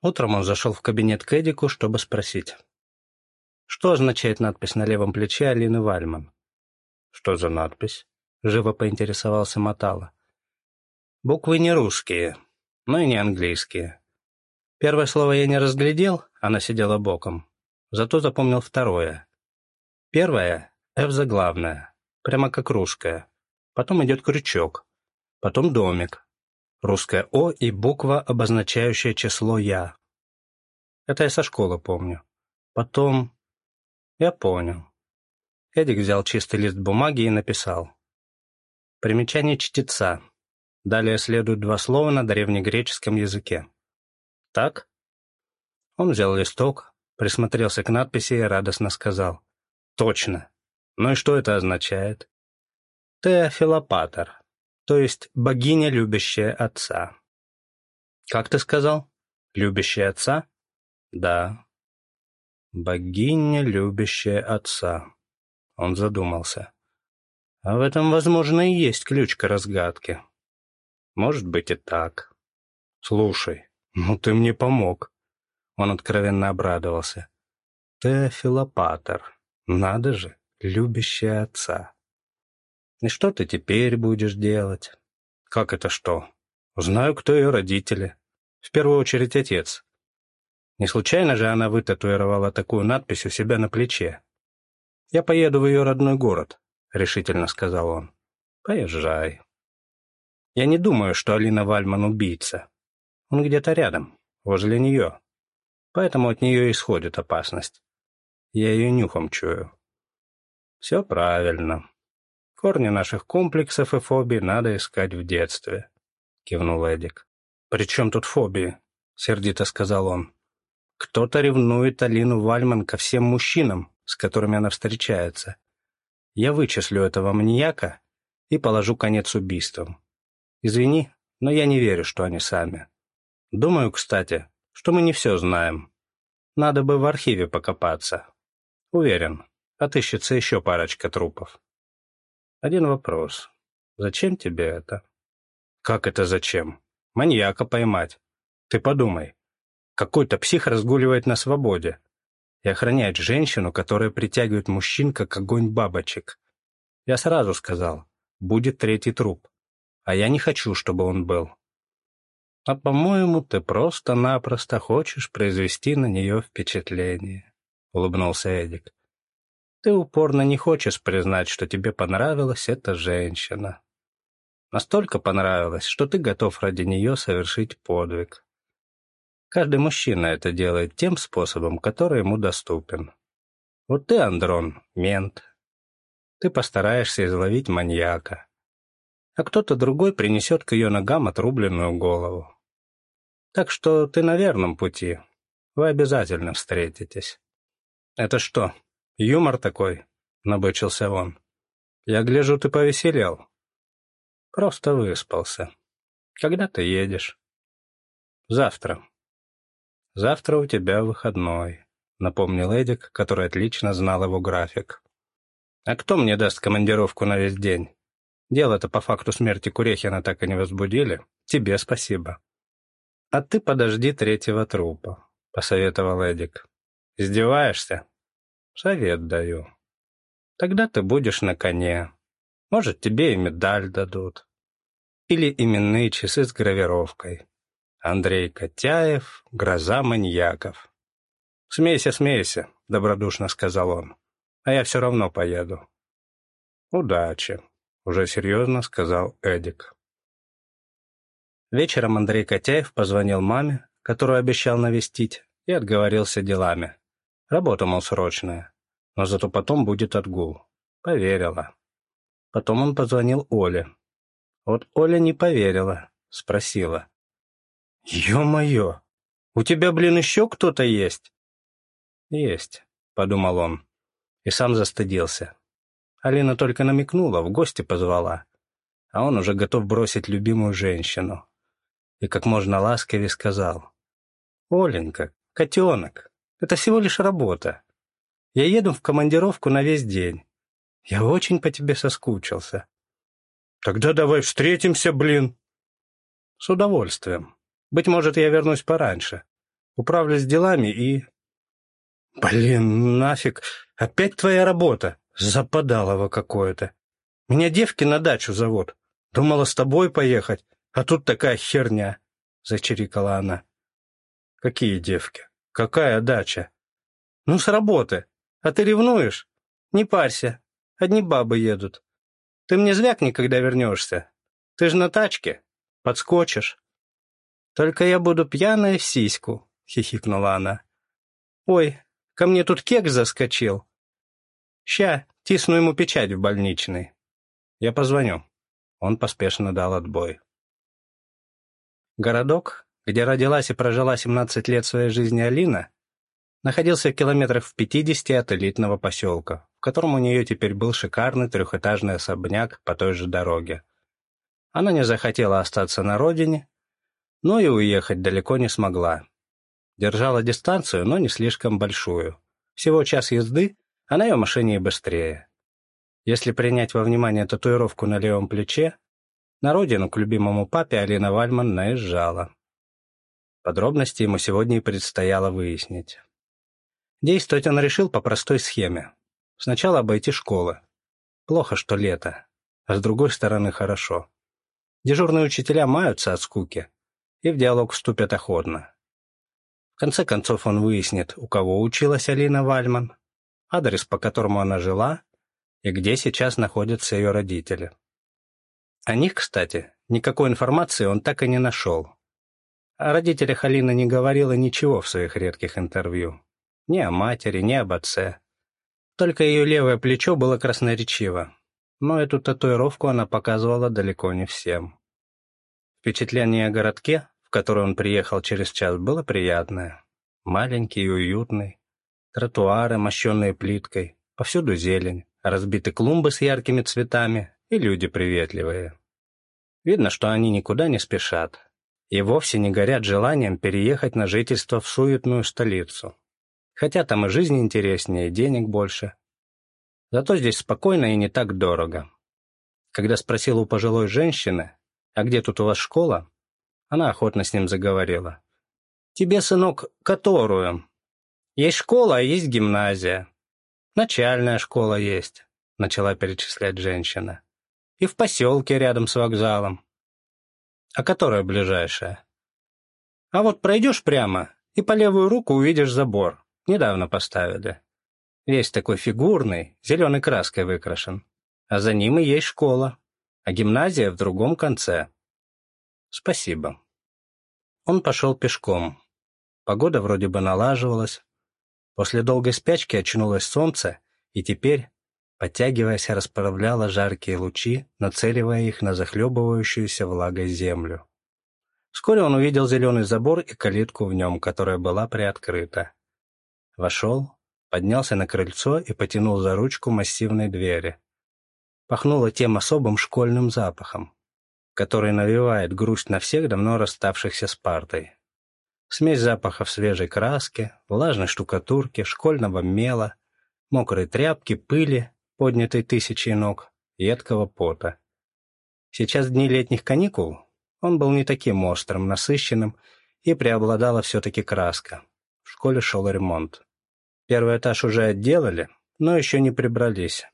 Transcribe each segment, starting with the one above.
Утром он зашел в кабинет к Эдику, чтобы спросить. Что означает надпись на левом плече Алины Вальман? «Что за надпись?» — живо поинтересовался Матала. «Буквы не русские, но и не английские. Первое слово я не разглядел, она сидела боком. Зато запомнил второе. Первое — «Ф» заглавное, прямо как русское. Потом идет крючок. Потом домик. Русское «О» и буква, обозначающая число «Я». Это я со школы помню. Потом... Я понял. Эдик взял чистый лист бумаги и написал. Примечание чтеца. Далее следуют два слова на древнегреческом языке. Так? Он взял листок, присмотрелся к надписи и радостно сказал. Точно. Ну и что это означает? Теофилопатор, то есть богиня, любящая отца. Как ты сказал? Любящая отца? Да. Богиня, любящая отца. Он задумался. А в этом, возможно, и есть ключ к разгадке. Может быть и так. Слушай, ну ты мне помог. Он откровенно обрадовался. Теофилопатор. Надо же, любящая отца. И что ты теперь будешь делать? Как это что? Знаю, кто ее родители. В первую очередь отец. Не случайно же она вытатуировала такую надпись у себя на плече. «Я поеду в ее родной город», — решительно сказал он. «Поезжай». Я не думаю, что Алина Вальман убийца. Он где-то рядом, возле нее. Поэтому от нее исходит опасность. Я ее нюхом чую. Все правильно. Корни наших комплексов и фобий надо искать в детстве, кивнул Эдик. «При чем тут фобии?» — сердито сказал он. «Кто-то ревнует Алину Вальман ко всем мужчинам, с которыми она встречается. Я вычислю этого маньяка и положу конец убийствам. Извини, но я не верю, что они сами. Думаю, кстати, что мы не все знаем. Надо бы в архиве покопаться. Уверен, отыщется еще парочка трупов. Один вопрос. Зачем тебе это? Как это зачем? Маньяка поймать. Ты подумай. Какой-то псих разгуливает на свободе и охраняет женщину, которая притягивает мужчин, как огонь бабочек. Я сразу сказал, будет третий труп, а я не хочу, чтобы он был. А, по-моему, ты просто-напросто хочешь произвести на нее впечатление, — улыбнулся Эдик. Ты упорно не хочешь признать, что тебе понравилась эта женщина. Настолько понравилась, что ты готов ради нее совершить подвиг. Каждый мужчина это делает тем способом, который ему доступен. Вот ты, Андрон, мент. Ты постараешься изловить маньяка. А кто-то другой принесет к ее ногам отрубленную голову. Так что ты на верном пути. Вы обязательно встретитесь. Это что, юмор такой? Набычился он. Я гляжу, ты повеселел. Просто выспался. Когда ты едешь? Завтра. «Завтра у тебя выходной», — напомнил Эдик, который отлично знал его график. «А кто мне даст командировку на весь день? Дело-то по факту смерти Курехина так и не возбудили. Тебе спасибо». «А ты подожди третьего трупа», — посоветовал Эдик. «Издеваешься?» «Совет даю. Тогда ты будешь на коне. Может, тебе и медаль дадут. Или именные часы с гравировкой. Андрей Котяев, гроза маньяков. «Смейся, смейся», — добродушно сказал он. «А я все равно поеду». «Удачи», — уже серьезно сказал Эдик. Вечером Андрей Котяев позвонил маме, которую обещал навестить, и отговорился делами. Работа, мол, срочная, но зато потом будет отгул. Поверила. Потом он позвонил Оле. Вот Оля не поверила, спросила. «Ё-моё! У тебя, блин, еще кто-то есть?» «Есть», — подумал он, и сам застыдился. Алина только намекнула, в гости позвала, а он уже готов бросить любимую женщину. И как можно ласковее сказал. «Оленька, котенок, это всего лишь работа. Я еду в командировку на весь день. Я очень по тебе соскучился». «Тогда давай встретимся, блин!» «С удовольствием», быть может, я вернусь пораньше. Управлюсь делами и... Блин, нафиг, опять твоя работа. Западалово какое-то. Меня девки на дачу зовут. Думала с тобой поехать, а тут такая херня, — зачирикала она. Какие девки? Какая дача? Ну, с работы. А ты ревнуешь? Не парься. Одни бабы едут. Ты мне звякни, когда вернешься. Ты же на тачке. Подскочишь. Только я буду пьяная в сиську, — хихикнула она. Ой, ко мне тут кек заскочил. Ща, тисну ему печать в больничный. Я позвоню. Он поспешно дал отбой. Городок, где родилась и прожила 17 лет своей жизни Алина, находился в километрах в 50 от элитного поселка, в котором у нее теперь был шикарный трехэтажный особняк по той же дороге. Она не захотела остаться на родине, но и уехать далеко не смогла. Держала дистанцию, но не слишком большую. Всего час езды, а на ее машине и быстрее. Если принять во внимание татуировку на левом плече, на родину к любимому папе Алина Вальман наезжала. Подробности ему сегодня и предстояло выяснить. Действовать он решил по простой схеме. Сначала обойти школы. Плохо, что лето, а с другой стороны хорошо. Дежурные учителя маются от скуки и в диалог вступят охотно. В конце концов он выяснит, у кого училась Алина Вальман, адрес, по которому она жила, и где сейчас находятся ее родители. О них, кстати, никакой информации он так и не нашел. О родителях Алина не говорила ничего в своих редких интервью. Ни о матери, ни об отце. Только ее левое плечо было красноречиво, но эту татуировку она показывала далеко не всем. Впечатление о городке, в который он приехал через час, было приятное. Маленький и уютный. Тротуары, мощенные плиткой, повсюду зелень разбиты клумбы с яркими цветами и люди приветливые. Видно, что они никуда не спешат и вовсе не горят желанием переехать на жительство в суетную столицу. Хотя там и жизнь интереснее, и денег больше. Зато здесь спокойно и не так дорого. Когда спросил у пожилой женщины, а где тут у вас школа, она охотно с ним заговорила. «Тебе, сынок, которую? Есть школа, а есть гимназия. «Начальная школа есть», — начала перечислять женщина. «И в поселке рядом с вокзалом». «А которая ближайшая?» «А вот пройдешь прямо, и по левую руку увидишь забор. Недавно поставили. Весь такой фигурный, зеленой краской выкрашен. А за ним и есть школа, а гимназия в другом конце». «Спасибо». Он пошел пешком. Погода вроде бы налаживалась, После долгой спячки очнулось солнце, и теперь, подтягиваясь, расправляло жаркие лучи, нацеливая их на захлебывающуюся влагой землю. Вскоре он увидел зеленый забор и калитку в нем, которая была приоткрыта. Вошел, поднялся на крыльцо и потянул за ручку массивной двери. Пахнуло тем особым школьным запахом, который навевает грусть на всех давно расставшихся с партой. Смесь запахов свежей краски, влажной штукатурки, школьного мела, мокрой тряпки, пыли, поднятой тысячей ног, едкого пота. Сейчас дни летних каникул он был не таким острым, насыщенным, и преобладала все-таки краска. В школе шел ремонт. Первый этаж уже отделали, но еще не прибрались.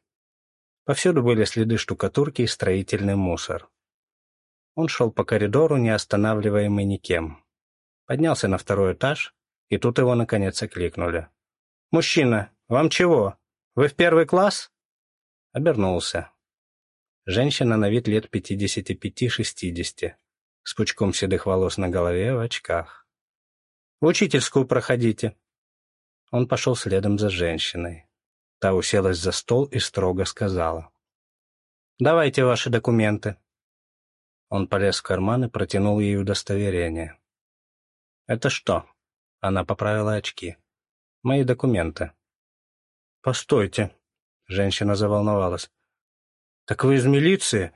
Повсюду были следы штукатурки и строительный мусор. Он шел по коридору, не останавливаемый никем поднялся на второй этаж, и тут его, наконец, окликнули. «Мужчина, вам чего? Вы в первый класс?» Обернулся. Женщина на вид лет пятидесяти пяти-шестидесяти, с пучком седых волос на голове в очках. «В учительскую проходите». Он пошел следом за женщиной. Та уселась за стол и строго сказала. «Давайте ваши документы». Он полез в карман и протянул ей удостоверение. «Это что?» Она поправила очки. «Мои документы». «Постойте», — женщина заволновалась. «Так вы из милиции?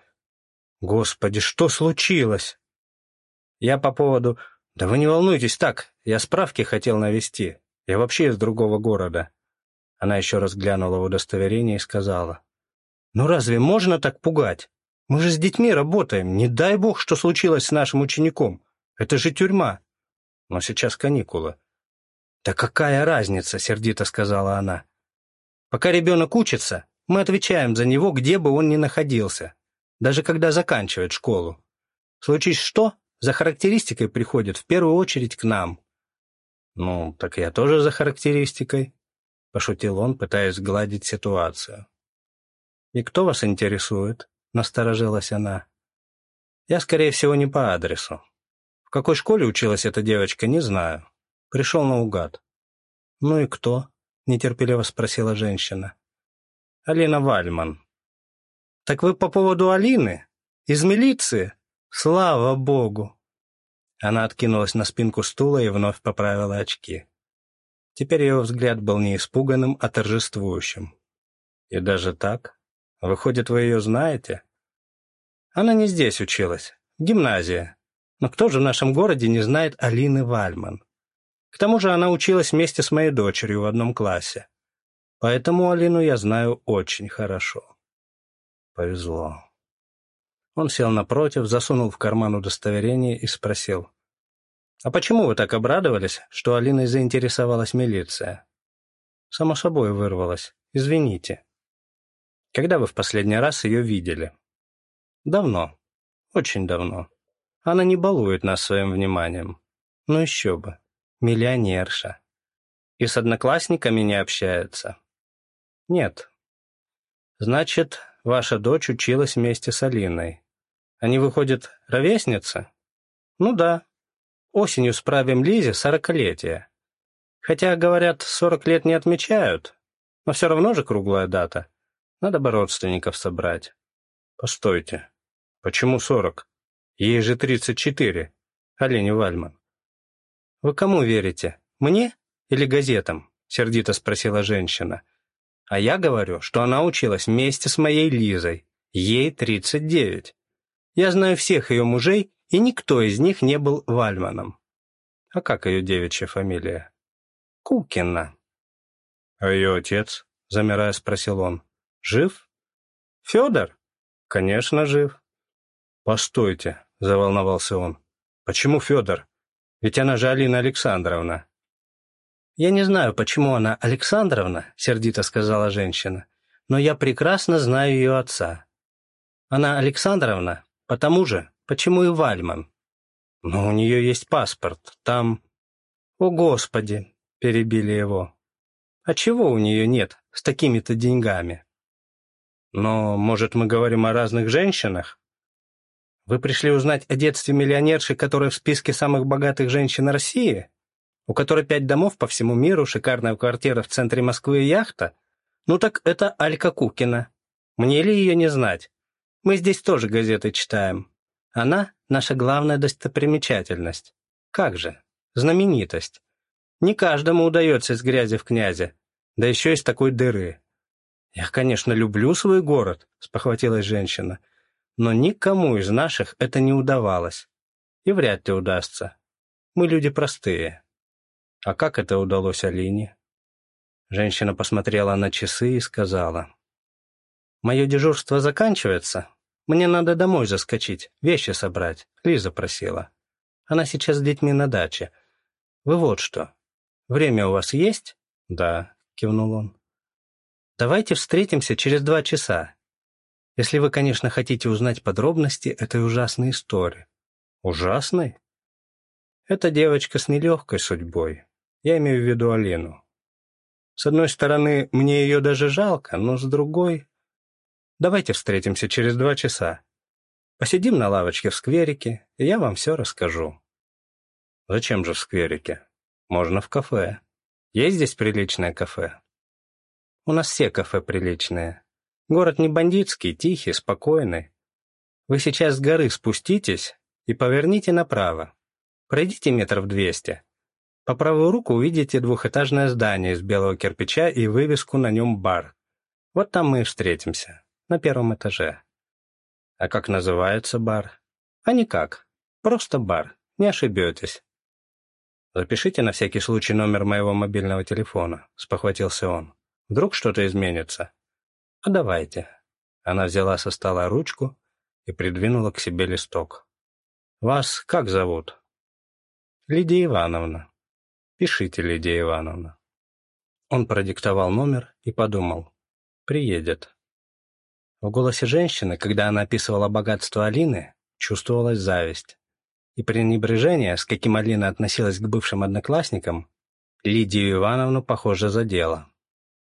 Господи, что случилось?» «Я по поводу...» «Да вы не волнуйтесь так, я справки хотел навести. Я вообще из другого города». Она еще раз глянула в удостоверение и сказала. «Ну разве можно так пугать? Мы же с детьми работаем. Не дай бог, что случилось с нашим учеником. Это же тюрьма. Но сейчас каникулы. «Да какая разница?» — сердито сказала она. «Пока ребенок учится, мы отвечаем за него, где бы он ни находился, даже когда заканчивает школу. Случись что, за характеристикой приходит в первую очередь к нам». «Ну, так я тоже за характеристикой», — пошутил он, пытаясь сгладить ситуацию. «И кто вас интересует?» — насторожилась она. «Я, скорее всего, не по адресу. В какой школе училась эта девочка, не знаю. Пришел наугад». «Ну и кто?» — нетерпеливо спросила женщина. «Алина Вальман». «Так вы по поводу Алины? Из милиции? Слава богу!» Она откинулась на спинку стула и вновь поправила очки. Теперь ее взгляд был не испуганным, а торжествующим. «И даже так?» Выходит, вы ее знаете? Она не здесь училась, в гимназии. Но кто же в нашем городе не знает Алины Вальман? К тому же она училась вместе с моей дочерью в одном классе. Поэтому Алину я знаю очень хорошо. Повезло. Он сел напротив, засунул в карман удостоверение и спросил. «А почему вы так обрадовались, что Алиной заинтересовалась милиция?» «Само собой вырвалась. Извините». Когда вы в последний раз ее видели? Давно. Очень давно. Она не балует нас своим вниманием. Ну еще бы. Миллионерша. И с одноклассниками не общается? Нет. Значит, ваша дочь училась вместе с Алиной. Они, выходят, ровесницы? Ну да. Осенью справим Лизе сорокалетие. Хотя, говорят, сорок лет не отмечают, но все равно же круглая дата. Надо бы родственников собрать. Постойте. Почему сорок? Ей же тридцать четыре. Олени Вальман. Вы кому верите? Мне или газетам? Сердито спросила женщина. А я говорю, что она училась вместе с моей Лизой. Ей тридцать девять. Я знаю всех ее мужей, и никто из них не был Вальманом. А как ее девичья фамилия? Кукина. А ее отец? Замирая, спросил он. Жив? Федор? Конечно, жив. Постойте, заволновался он. Почему Федор? Ведь она же Алина Александровна. Я не знаю, почему она Александровна, сердито сказала женщина, но я прекрасно знаю ее отца. Она Александровна, потому же, почему и Вальман. Но у нее есть паспорт, там... О, Господи, перебили его. А чего у нее нет с такими-то деньгами? Но, может, мы говорим о разных женщинах? Вы пришли узнать о детстве миллионерши, которая в списке самых богатых женщин России? У которой пять домов по всему миру, шикарная квартира в центре Москвы и яхта? Ну так это Алька Кукина. Мне ли ее не знать? Мы здесь тоже газеты читаем. Она — наша главная достопримечательность. Как же? Знаменитость. Не каждому удается из грязи в князе, да еще из такой дыры. «Я, конечно, люблю свой город», — спохватилась женщина, «но никому из наших это не удавалось. И вряд ли удастся. Мы люди простые». «А как это удалось Алине?» Женщина посмотрела на часы и сказала, «Мое дежурство заканчивается. Мне надо домой заскочить, вещи собрать. Лиза просила. Она сейчас с детьми на даче. Вы вот что. Время у вас есть?» «Да», — кивнул он. Давайте встретимся через два часа. Если вы, конечно, хотите узнать подробности этой ужасной истории. Ужасной? Это девочка с нелегкой судьбой. Я имею в виду Алину. С одной стороны, мне ее даже жалко, но с другой... Давайте встретимся через два часа. Посидим на лавочке в скверике, и я вам все расскажу. Зачем же в скверике? Можно в кафе. Есть здесь приличное кафе? У нас все кафе приличные. Город не бандитский, тихий, спокойный. Вы сейчас с горы спуститесь и поверните направо. Пройдите метров двести. По правую руку увидите двухэтажное здание из белого кирпича и вывеску на нем «Бар». Вот там мы и встретимся, на первом этаже. А как называется бар? А никак. Просто бар, не ошибетесь. Запишите на всякий случай номер моего мобильного телефона, спохватился он. Вдруг что-то изменится? А давайте. Она взяла со стола ручку и придвинула к себе листок. Вас как зовут? Лидия Ивановна. «Пишите, Лидия Ивановна». Он продиктовал номер и подумал. «Приедет». В голосе женщины, когда она описывала богатство Алины, чувствовалась зависть. И пренебрежение, с каким Алина относилась к бывшим одноклассникам, Лидию Ивановну, похоже, задело.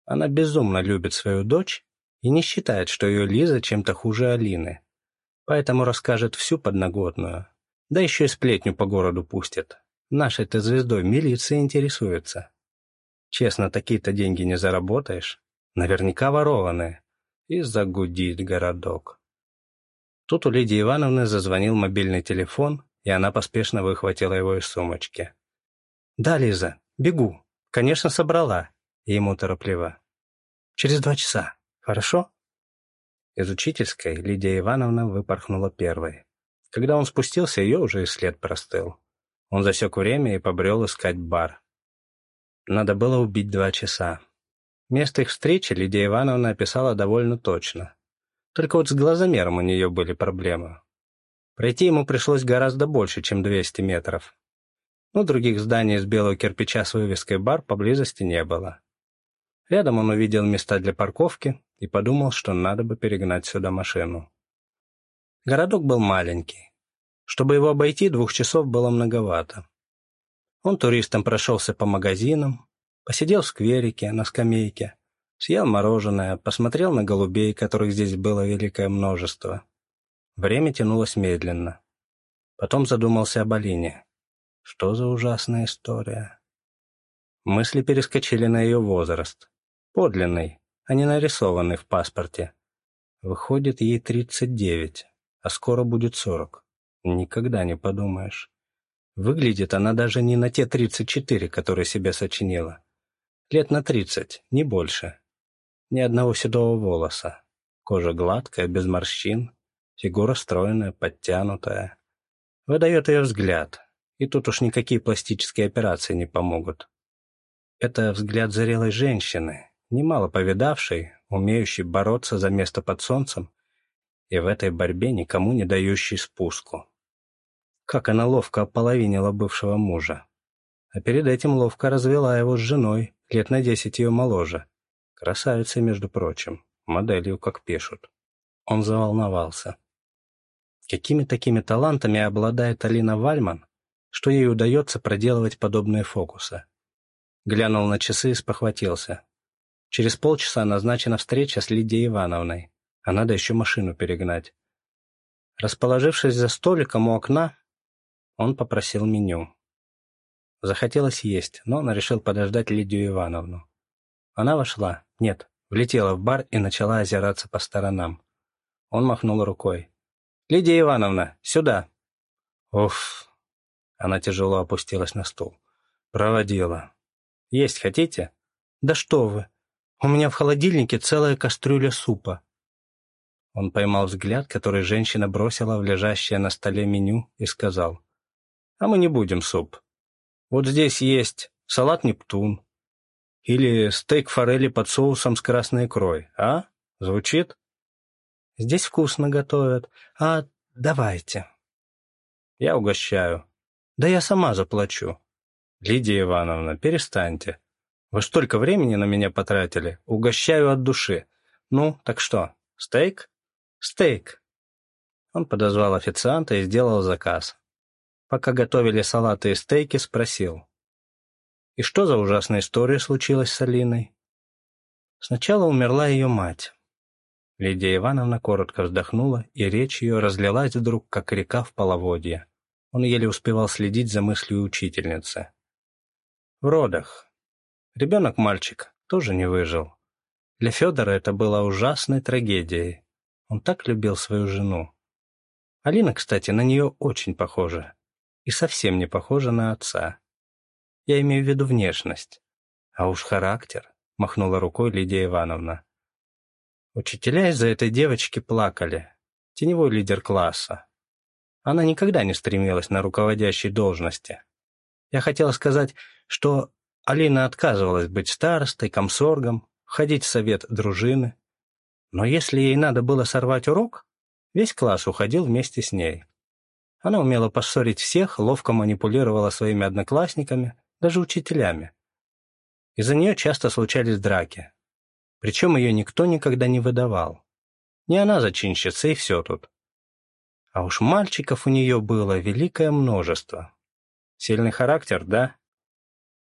Она безумно любит свою дочь и не считает, что ее Лиза чем-то хуже Алины. Поэтому расскажет всю подноготную. Да еще и сплетню по городу пустит. Нашей-то звездой милиция интересуется. Честно, такие-то деньги не заработаешь. Наверняка ворованные и загудит городок. Тут у Лидии Ивановны зазвонил мобильный телефон, и она поспешно выхватила его из сумочки. «Да, Лиза, бегу. Конечно, собрала». И ему торопливо. «Через два часа. Хорошо?» Из учительской Лидия Ивановна выпорхнула первой. Когда он спустился, ее уже и след простыл. Он засек время и побрел искать бар. Надо было убить два часа. Место их встречи Лидия Ивановна описала довольно точно. Только вот с глазомером у нее были проблемы. Пройти ему пришлось гораздо больше, чем 200 метров. Но других зданий из белого кирпича с вывеской «бар» поблизости не было. Рядом он увидел места для парковки и подумал, что надо бы перегнать сюда машину. Городок был маленький. Чтобы его обойти, двух часов было многовато. Он туристом прошелся по магазинам, Посидел в скверике, на скамейке, съел мороженое, посмотрел на голубей, которых здесь было великое множество. Время тянулось медленно. Потом задумался об Алине. Что за ужасная история? Мысли перескочили на ее возраст. Подлинный, а не нарисованный в паспорте. Выходит, ей 39, а скоро будет 40. Никогда не подумаешь. Выглядит она даже не на те 34, которые себе сочинила. Лет на тридцать, не больше. Ни одного седого волоса. Кожа гладкая, без морщин. Фигура стройная, подтянутая. Выдает ее взгляд. И тут уж никакие пластические операции не помогут. Это взгляд зрелой женщины, немало повидавшей, умеющей бороться за место под солнцем и в этой борьбе никому не дающей спуску. Как она ловко ополовинила бывшего мужа. А перед этим ловко развела его с женой, лет на десять ее моложе. Красавица, между прочим, моделью, как пишут. Он заволновался. Какими такими талантами обладает Алина Вальман, что ей удается проделывать подобные фокусы? Глянул на часы и спохватился. Через полчаса назначена встреча с Лидией Ивановной, а надо еще машину перегнать. Расположившись за столиком у окна, он попросил меню. Захотелось есть, но он решил подождать Лидию Ивановну. Она вошла, нет, влетела в бар и начала озираться по сторонам. Он махнул рукой. «Лидия Ивановна, сюда!» «Уф!» Она тяжело опустилась на стул. «Проводила. Есть хотите?» «Да что вы! У меня в холодильнике целая кастрюля супа». Он поймал взгляд, который женщина бросила в лежащее на столе меню, и сказал. «А мы не будем суп. Вот здесь есть салат «Нептун» или стейк форели под соусом с красной икрой, а? Звучит? Здесь вкусно готовят. А давайте. Я угощаю. Да я сама заплачу. Лидия Ивановна, перестаньте. Вы столько времени на меня потратили. Угощаю от души. Ну, так что, стейк? Стейк. Он подозвал официанта и сделал заказ пока готовили салаты и стейки, спросил. «И что за ужасная история случилась с Алиной?» Сначала умерла ее мать. Лидия Ивановна коротко вздохнула, и речь ее разлилась вдруг, как река в половодье. Он еле успевал следить за мыслью учительницы. В родах. Ребенок-мальчик тоже не выжил. Для Федора это было ужасной трагедией. Он так любил свою жену. Алина, кстати, на нее очень похожа и совсем не похожа на отца. Я имею в виду внешность. А уж характер, — махнула рукой Лидия Ивановна. Учителя из-за этой девочки плакали. Теневой лидер класса. Она никогда не стремилась на руководящей должности. Я хотела сказать, что Алина отказывалась быть старостой, комсоргом, ходить в совет дружины. Но если ей надо было сорвать урок, весь класс уходил вместе с ней. Она умела поссорить всех, ловко манипулировала своими одноклассниками даже учителями. Из-за нее часто случались драки. Причем ее никто никогда не выдавал. Не она зачинщица, и все тут. А уж мальчиков у нее было великое множество. Сильный характер, да?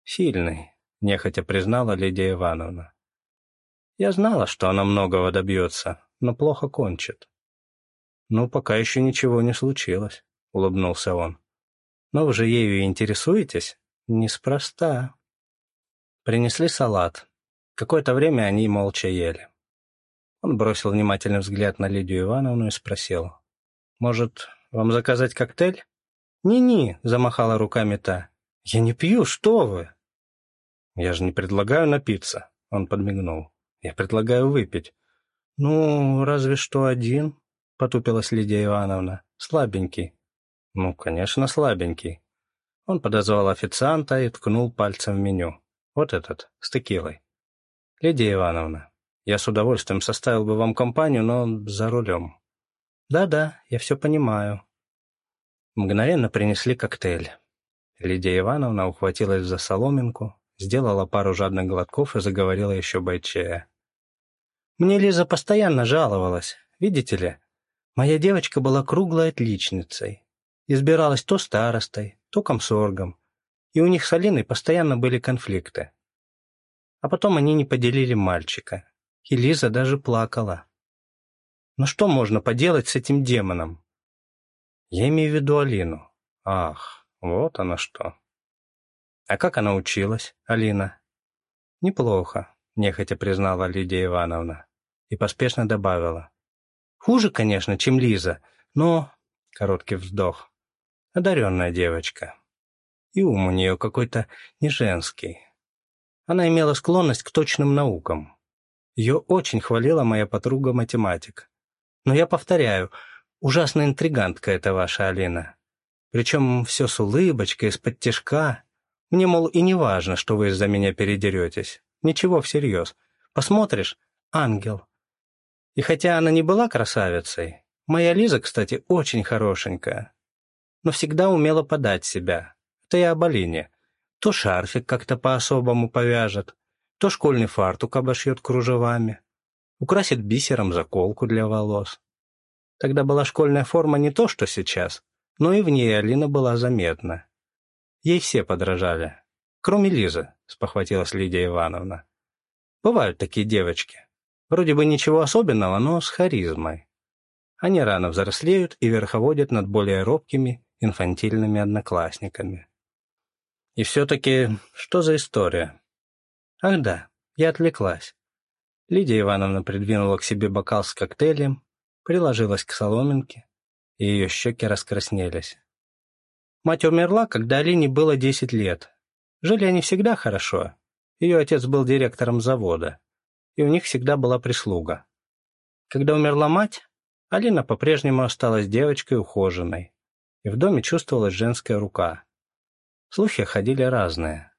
Сильный, нехотя признала Лидия Ивановна. Я знала, что она многого добьется, но плохо кончит. «Ну, пока еще ничего не случилось», — улыбнулся он. «Но вы же ею интересуетесь? Неспроста». Принесли салат. Какое-то время они молча ели. Он бросил внимательный взгляд на Лидию Ивановну и спросил. «Может, вам заказать коктейль?» «Не-не», — замахала руками та. «Я не пью, что вы!» «Я же не предлагаю напиться», — он подмигнул. «Я предлагаю выпить». «Ну, разве что один», — потупилась Лидия Ивановна. «Слабенький». «Ну, конечно, слабенький». Он подозвал официанта и ткнул пальцем в меню. Вот этот, с текилой. Лидия Ивановна, я с удовольствием составил бы вам компанию, но за рулем. Да-да, я все понимаю. Мгновенно принесли коктейль. Лидия Ивановна ухватилась за соломинку, сделала пару жадных глотков и заговорила еще бойчая. Мне Лиза постоянно жаловалась. Видите ли, моя девочка была круглой отличницей. Избиралась то старостой, то комсоргом, и у них с Алиной постоянно были конфликты. А потом они не поделили мальчика, и Лиза даже плакала. Ну что можно поделать с этим демоном? Я имею в виду Алину. Ах, вот она что. А как она училась, Алина? Неплохо, нехотя признала Лидия Ивановна и поспешно добавила. Хуже, конечно, чем Лиза, но... Короткий вздох. Одаренная девочка и ум у нее какой-то не женский. Она имела склонность к точным наукам. Ее очень хвалила моя подруга-математик. Но я повторяю, ужасная интригантка эта ваша Алина. Причем все с улыбочкой, из-под тяжка. Мне, мол, и не важно, что вы из-за меня передеретесь. Ничего всерьез. Посмотришь — ангел. И хотя она не была красавицей, моя Лиза, кстати, очень хорошенькая, но всегда умела подать себя, это я об Алине. То шарфик как-то по-особому повяжет, то школьный фартук обошьет кружевами, украсит бисером заколку для волос. Тогда была школьная форма не то, что сейчас, но и в ней Алина была заметна. Ей все подражали. Кроме Лизы, спохватилась Лидия Ивановна. Бывают такие девочки. Вроде бы ничего особенного, но с харизмой. Они рано взрослеют и верховодят над более робкими, инфантильными одноклассниками. И все-таки, что за история? Ах да, я отвлеклась. Лидия Ивановна придвинула к себе бокал с коктейлем, приложилась к соломинке, и ее щеки раскраснелись. Мать умерла, когда Алине было десять лет. Жили они всегда хорошо. Ее отец был директором завода, и у них всегда была прислуга. Когда умерла мать, Алина по-прежнему осталась девочкой ухоженной, и в доме чувствовалась женская рука. Слухи ходили разные.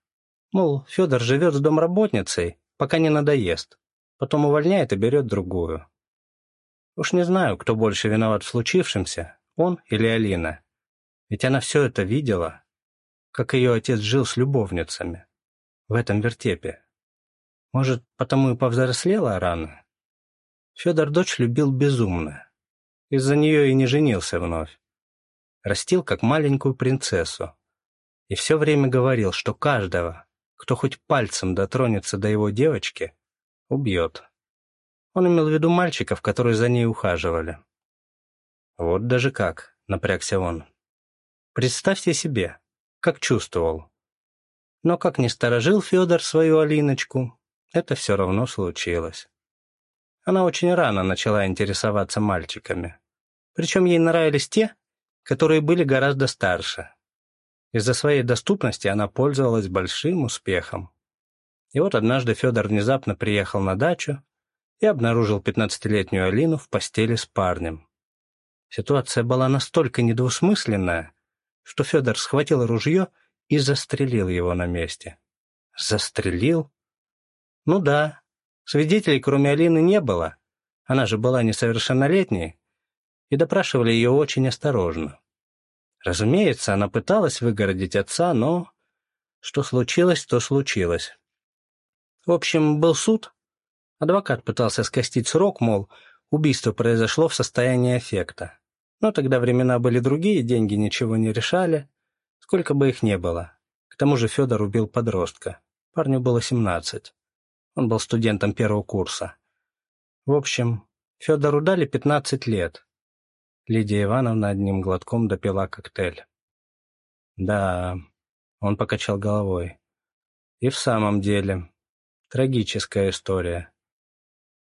Мол, Федор живет с домработницей, пока не надоест, потом увольняет и берет другую. Уж не знаю, кто больше виноват в случившемся, он или Алина. Ведь она все это видела, как ее отец жил с любовницами в этом вертепе. Может, потому и повзрослела рано? Федор дочь любил безумно. Из-за нее и не женился вновь. Растил, как маленькую принцессу и все время говорил, что каждого, кто хоть пальцем дотронется до его девочки, убьет. Он имел в виду мальчиков, которые за ней ухаживали. Вот даже как, напрягся он. Представьте себе, как чувствовал. Но как не сторожил Федор свою Алиночку, это все равно случилось. Она очень рано начала интересоваться мальчиками. Причем ей нравились те, которые были гораздо старше, из-за своей доступности она пользовалась большим успехом. И вот однажды Федор внезапно приехал на дачу и обнаружил пятнадцатилетнюю Алину в постели с парнем. Ситуация была настолько недвусмысленная, что Федор схватил ружье и застрелил его на месте. Застрелил? Ну да, свидетелей кроме Алины не было, она же была несовершеннолетней, и допрашивали ее очень осторожно. Разумеется, она пыталась выгородить отца, но... Что случилось, то случилось. В общем, был суд. Адвокат пытался скостить срок, мол, убийство произошло в состоянии эффекта. Но тогда времена были другие, деньги ничего не решали, сколько бы их ни было. К тому же Федор убил подростка. Парню было семнадцать. Он был студентом первого курса. В общем, Федору дали пятнадцать лет. Лидия Ивановна одним глотком допила коктейль. Да, он покачал головой. И в самом деле, трагическая история.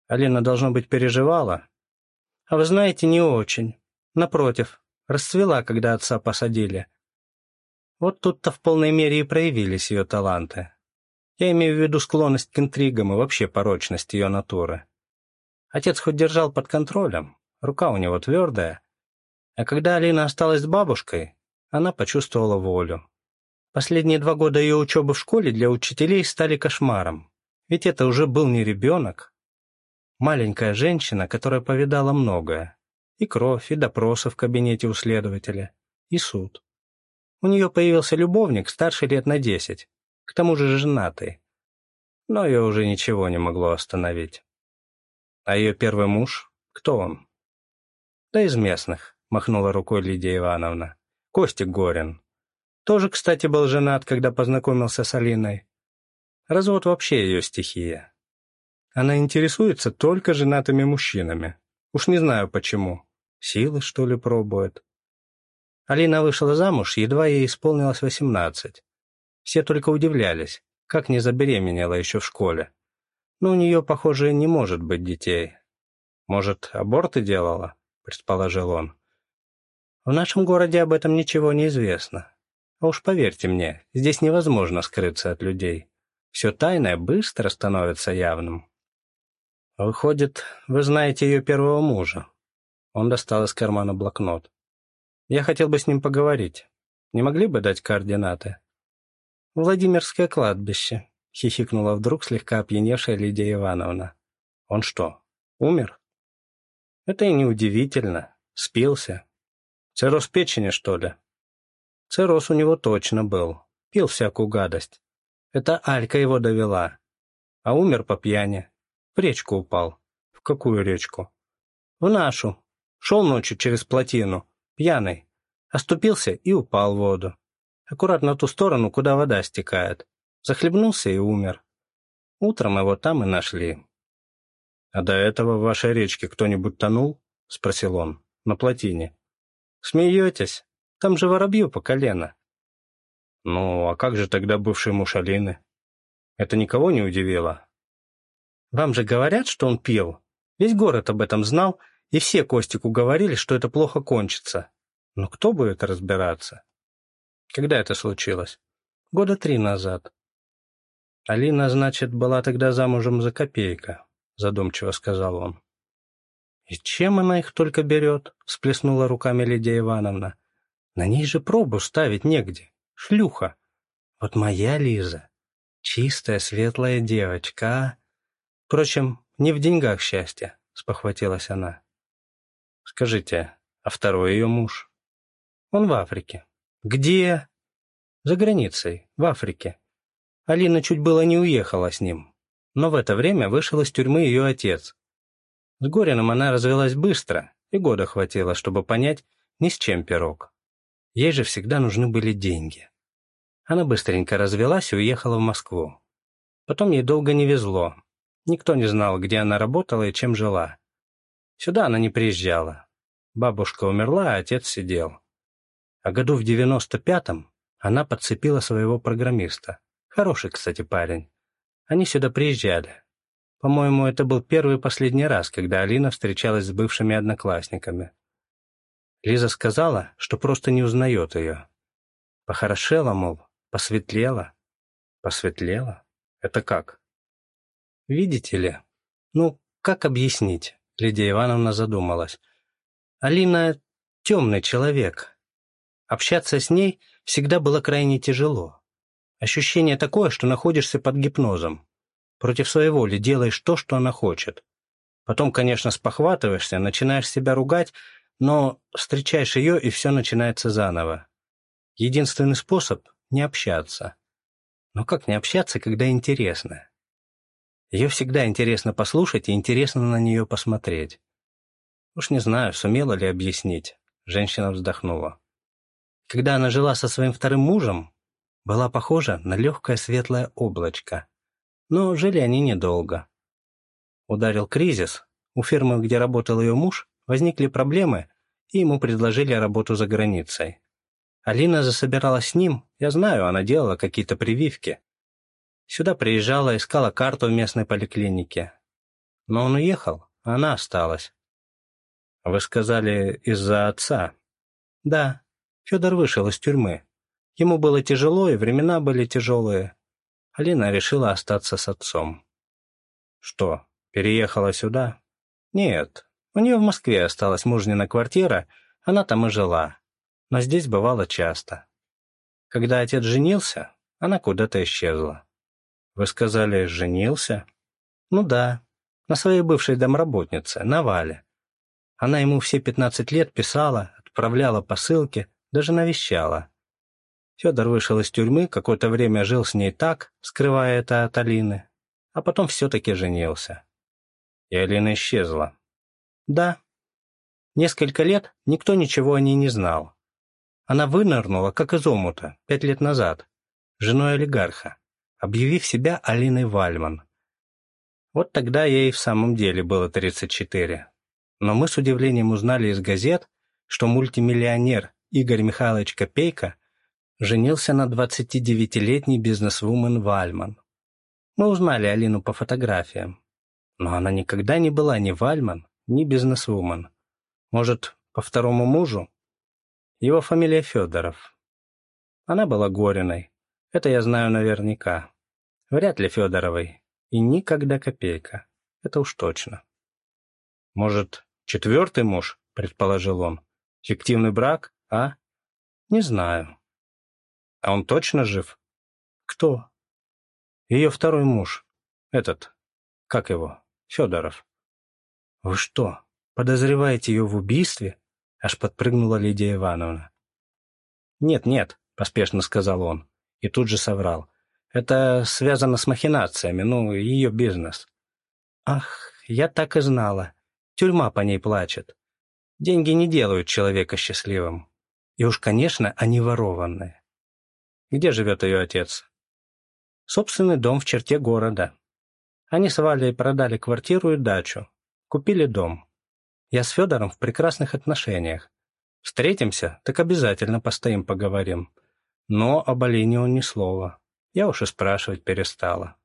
Алина, должно быть, переживала. А вы знаете, не очень. Напротив, расцвела, когда отца посадили. Вот тут-то в полной мере и проявились ее таланты. Я имею в виду склонность к интригам и вообще порочность ее натуры. Отец хоть держал под контролем, рука у него твердая, а когда Алина осталась с бабушкой, она почувствовала волю. Последние два года ее учебы в школе для учителей стали кошмаром, ведь это уже был не ребенок. Маленькая женщина, которая повидала многое. И кровь, и допросы в кабинете у следователя, и суд. У нее появился любовник старше лет на десять, к тому же женатый. Но ее уже ничего не могло остановить. А ее первый муж? Кто он? Да из местных, махнула рукой Лидия Ивановна. Костик Горин. Тоже, кстати, был женат, когда познакомился с Алиной. Развод вообще ее стихия. Она интересуется только женатыми мужчинами. Уж не знаю почему. Силы, что ли, пробует. Алина вышла замуж, едва ей исполнилось восемнадцать. Все только удивлялись, как не забеременела еще в школе. Но у нее, похоже, не может быть детей. Может, аборты делала, предположил он. В нашем городе об этом ничего не известно. А уж поверьте мне, здесь невозможно скрыться от людей. Все тайное быстро становится явным. Выходит, вы знаете ее первого мужа. Он достал из кармана блокнот. Я хотел бы с ним поговорить. Не могли бы дать координаты? «Владимирское кладбище», — хихикнула вдруг слегка опьяневшая Лидия Ивановна. «Он что, умер?» «Это и неудивительно. Спился. Цирроз печени, что ли?» Цирроз у него точно был. Пил всякую гадость. Это Алька его довела. А умер по пьяни. В речку упал. В какую речку? В нашу. Шел ночью через плотину. Пьяный. Оступился и упал в воду аккуратно в ту сторону, куда вода стекает. Захлебнулся и умер. Утром его там и нашли. «А до этого в вашей речке кто-нибудь тонул?» — спросил он. «На плотине». «Смеетесь? Там же воробью по колено». «Ну, а как же тогда бывший муж Алины? Это никого не удивило?» «Вам же говорят, что он пил. Весь город об этом знал, и все Костику говорили, что это плохо кончится. Но кто будет разбираться?» Когда это случилось? Года три назад. Алина, значит, была тогда замужем за копейка, задумчиво сказал он. И чем она их только берет? всплеснула руками Лидия Ивановна. На ней же пробу ставить негде. Шлюха. Вот моя Лиза. Чистая, светлая девочка, а? Впрочем, не в деньгах счастье, спохватилась она. Скажите, а второй ее муж? Он в Африке. «Где?» «За границей, в Африке». Алина чуть было не уехала с ним, но в это время вышел из тюрьмы ее отец. С Гориным она развелась быстро, и года хватило, чтобы понять, ни с чем пирог. Ей же всегда нужны были деньги. Она быстренько развелась и уехала в Москву. Потом ей долго не везло. Никто не знал, где она работала и чем жила. Сюда она не приезжала. Бабушка умерла, а отец сидел. А году в девяносто пятом она подцепила своего программиста. Хороший, кстати, парень. Они сюда приезжали. По-моему, это был первый и последний раз, когда Алина встречалась с бывшими одноклассниками. Лиза сказала, что просто не узнает ее. Похорошела, мол, посветлела. Посветлела? Это как? Видите ли? Ну, как объяснить? Лидия Ивановна задумалась. Алина — темный человек, Общаться с ней всегда было крайне тяжело. Ощущение такое, что находишься под гипнозом. Против своей воли делаешь то, что она хочет. Потом, конечно, спохватываешься, начинаешь себя ругать, но встречаешь ее, и все начинается заново. Единственный способ — не общаться. Но как не общаться, когда интересно? Ее всегда интересно послушать и интересно на нее посмотреть. Уж не знаю, сумела ли объяснить. Женщина вздохнула. Когда она жила со своим вторым мужем, была похожа на легкое светлое облачко. Но жили они недолго. Ударил кризис. У фирмы, где работал ее муж, возникли проблемы, и ему предложили работу за границей. Алина засобиралась с ним, я знаю, она делала какие-то прививки. Сюда приезжала, искала карту в местной поликлинике. Но он уехал, а она осталась. Вы сказали, из-за отца? Да, Федор вышел из тюрьмы. Ему было тяжело, и времена были тяжелые. Алина решила остаться с отцом. Что, переехала сюда? Нет, у нее в Москве осталась мужнина квартира, она там и жила но здесь бывало часто. Когда отец женился, она куда-то исчезла. Вы сказали, женился? Ну да, на своей бывшей домработнице, на Вале. Она ему все пятнадцать лет писала, отправляла посылки, даже навещала. Федор вышел из тюрьмы, какое-то время жил с ней так, скрывая это от Алины, а потом все-таки женился. И Алина исчезла. Да. Несколько лет никто ничего о ней не знал. Она вынырнула, как из омута, пять лет назад, женой олигарха, объявив себя Алиной Вальман. Вот тогда ей в самом деле было 34. Но мы с удивлением узнали из газет, что мультимиллионер Игорь Михайлович Копейка женился на 29-летней бизнесвумен Вальман. Мы узнали Алину по фотографиям. Но она никогда не была ни Вальман, ни бизнесвумен. Может, по второму мужу? Его фамилия Федоров. Она была Гориной. Это я знаю наверняка. Вряд ли Федоровой. И никогда копейка. Это уж точно. Может, четвертый муж, предположил он. Фиктивный брак, а? Не знаю. А он точно жив? Кто? Ее второй муж. Этот. Как его? Федоров. Вы что, подозреваете ее в убийстве? Аж подпрыгнула Лидия Ивановна. «Нет, нет», — поспешно сказал он. И тут же соврал. «Это связано с махинациями, ну, ее бизнес». «Ах, я так и знала. Тюрьма по ней плачет. Деньги не делают человека счастливым. И уж, конечно, они ворованные». «Где живет ее отец?» «Собственный дом в черте города. Они с Валей продали квартиру и дачу. Купили дом. Я с Федором в прекрасных отношениях. Встретимся, так обязательно постоим поговорим. Но об Алине он ни слова. Я уж и спрашивать перестала.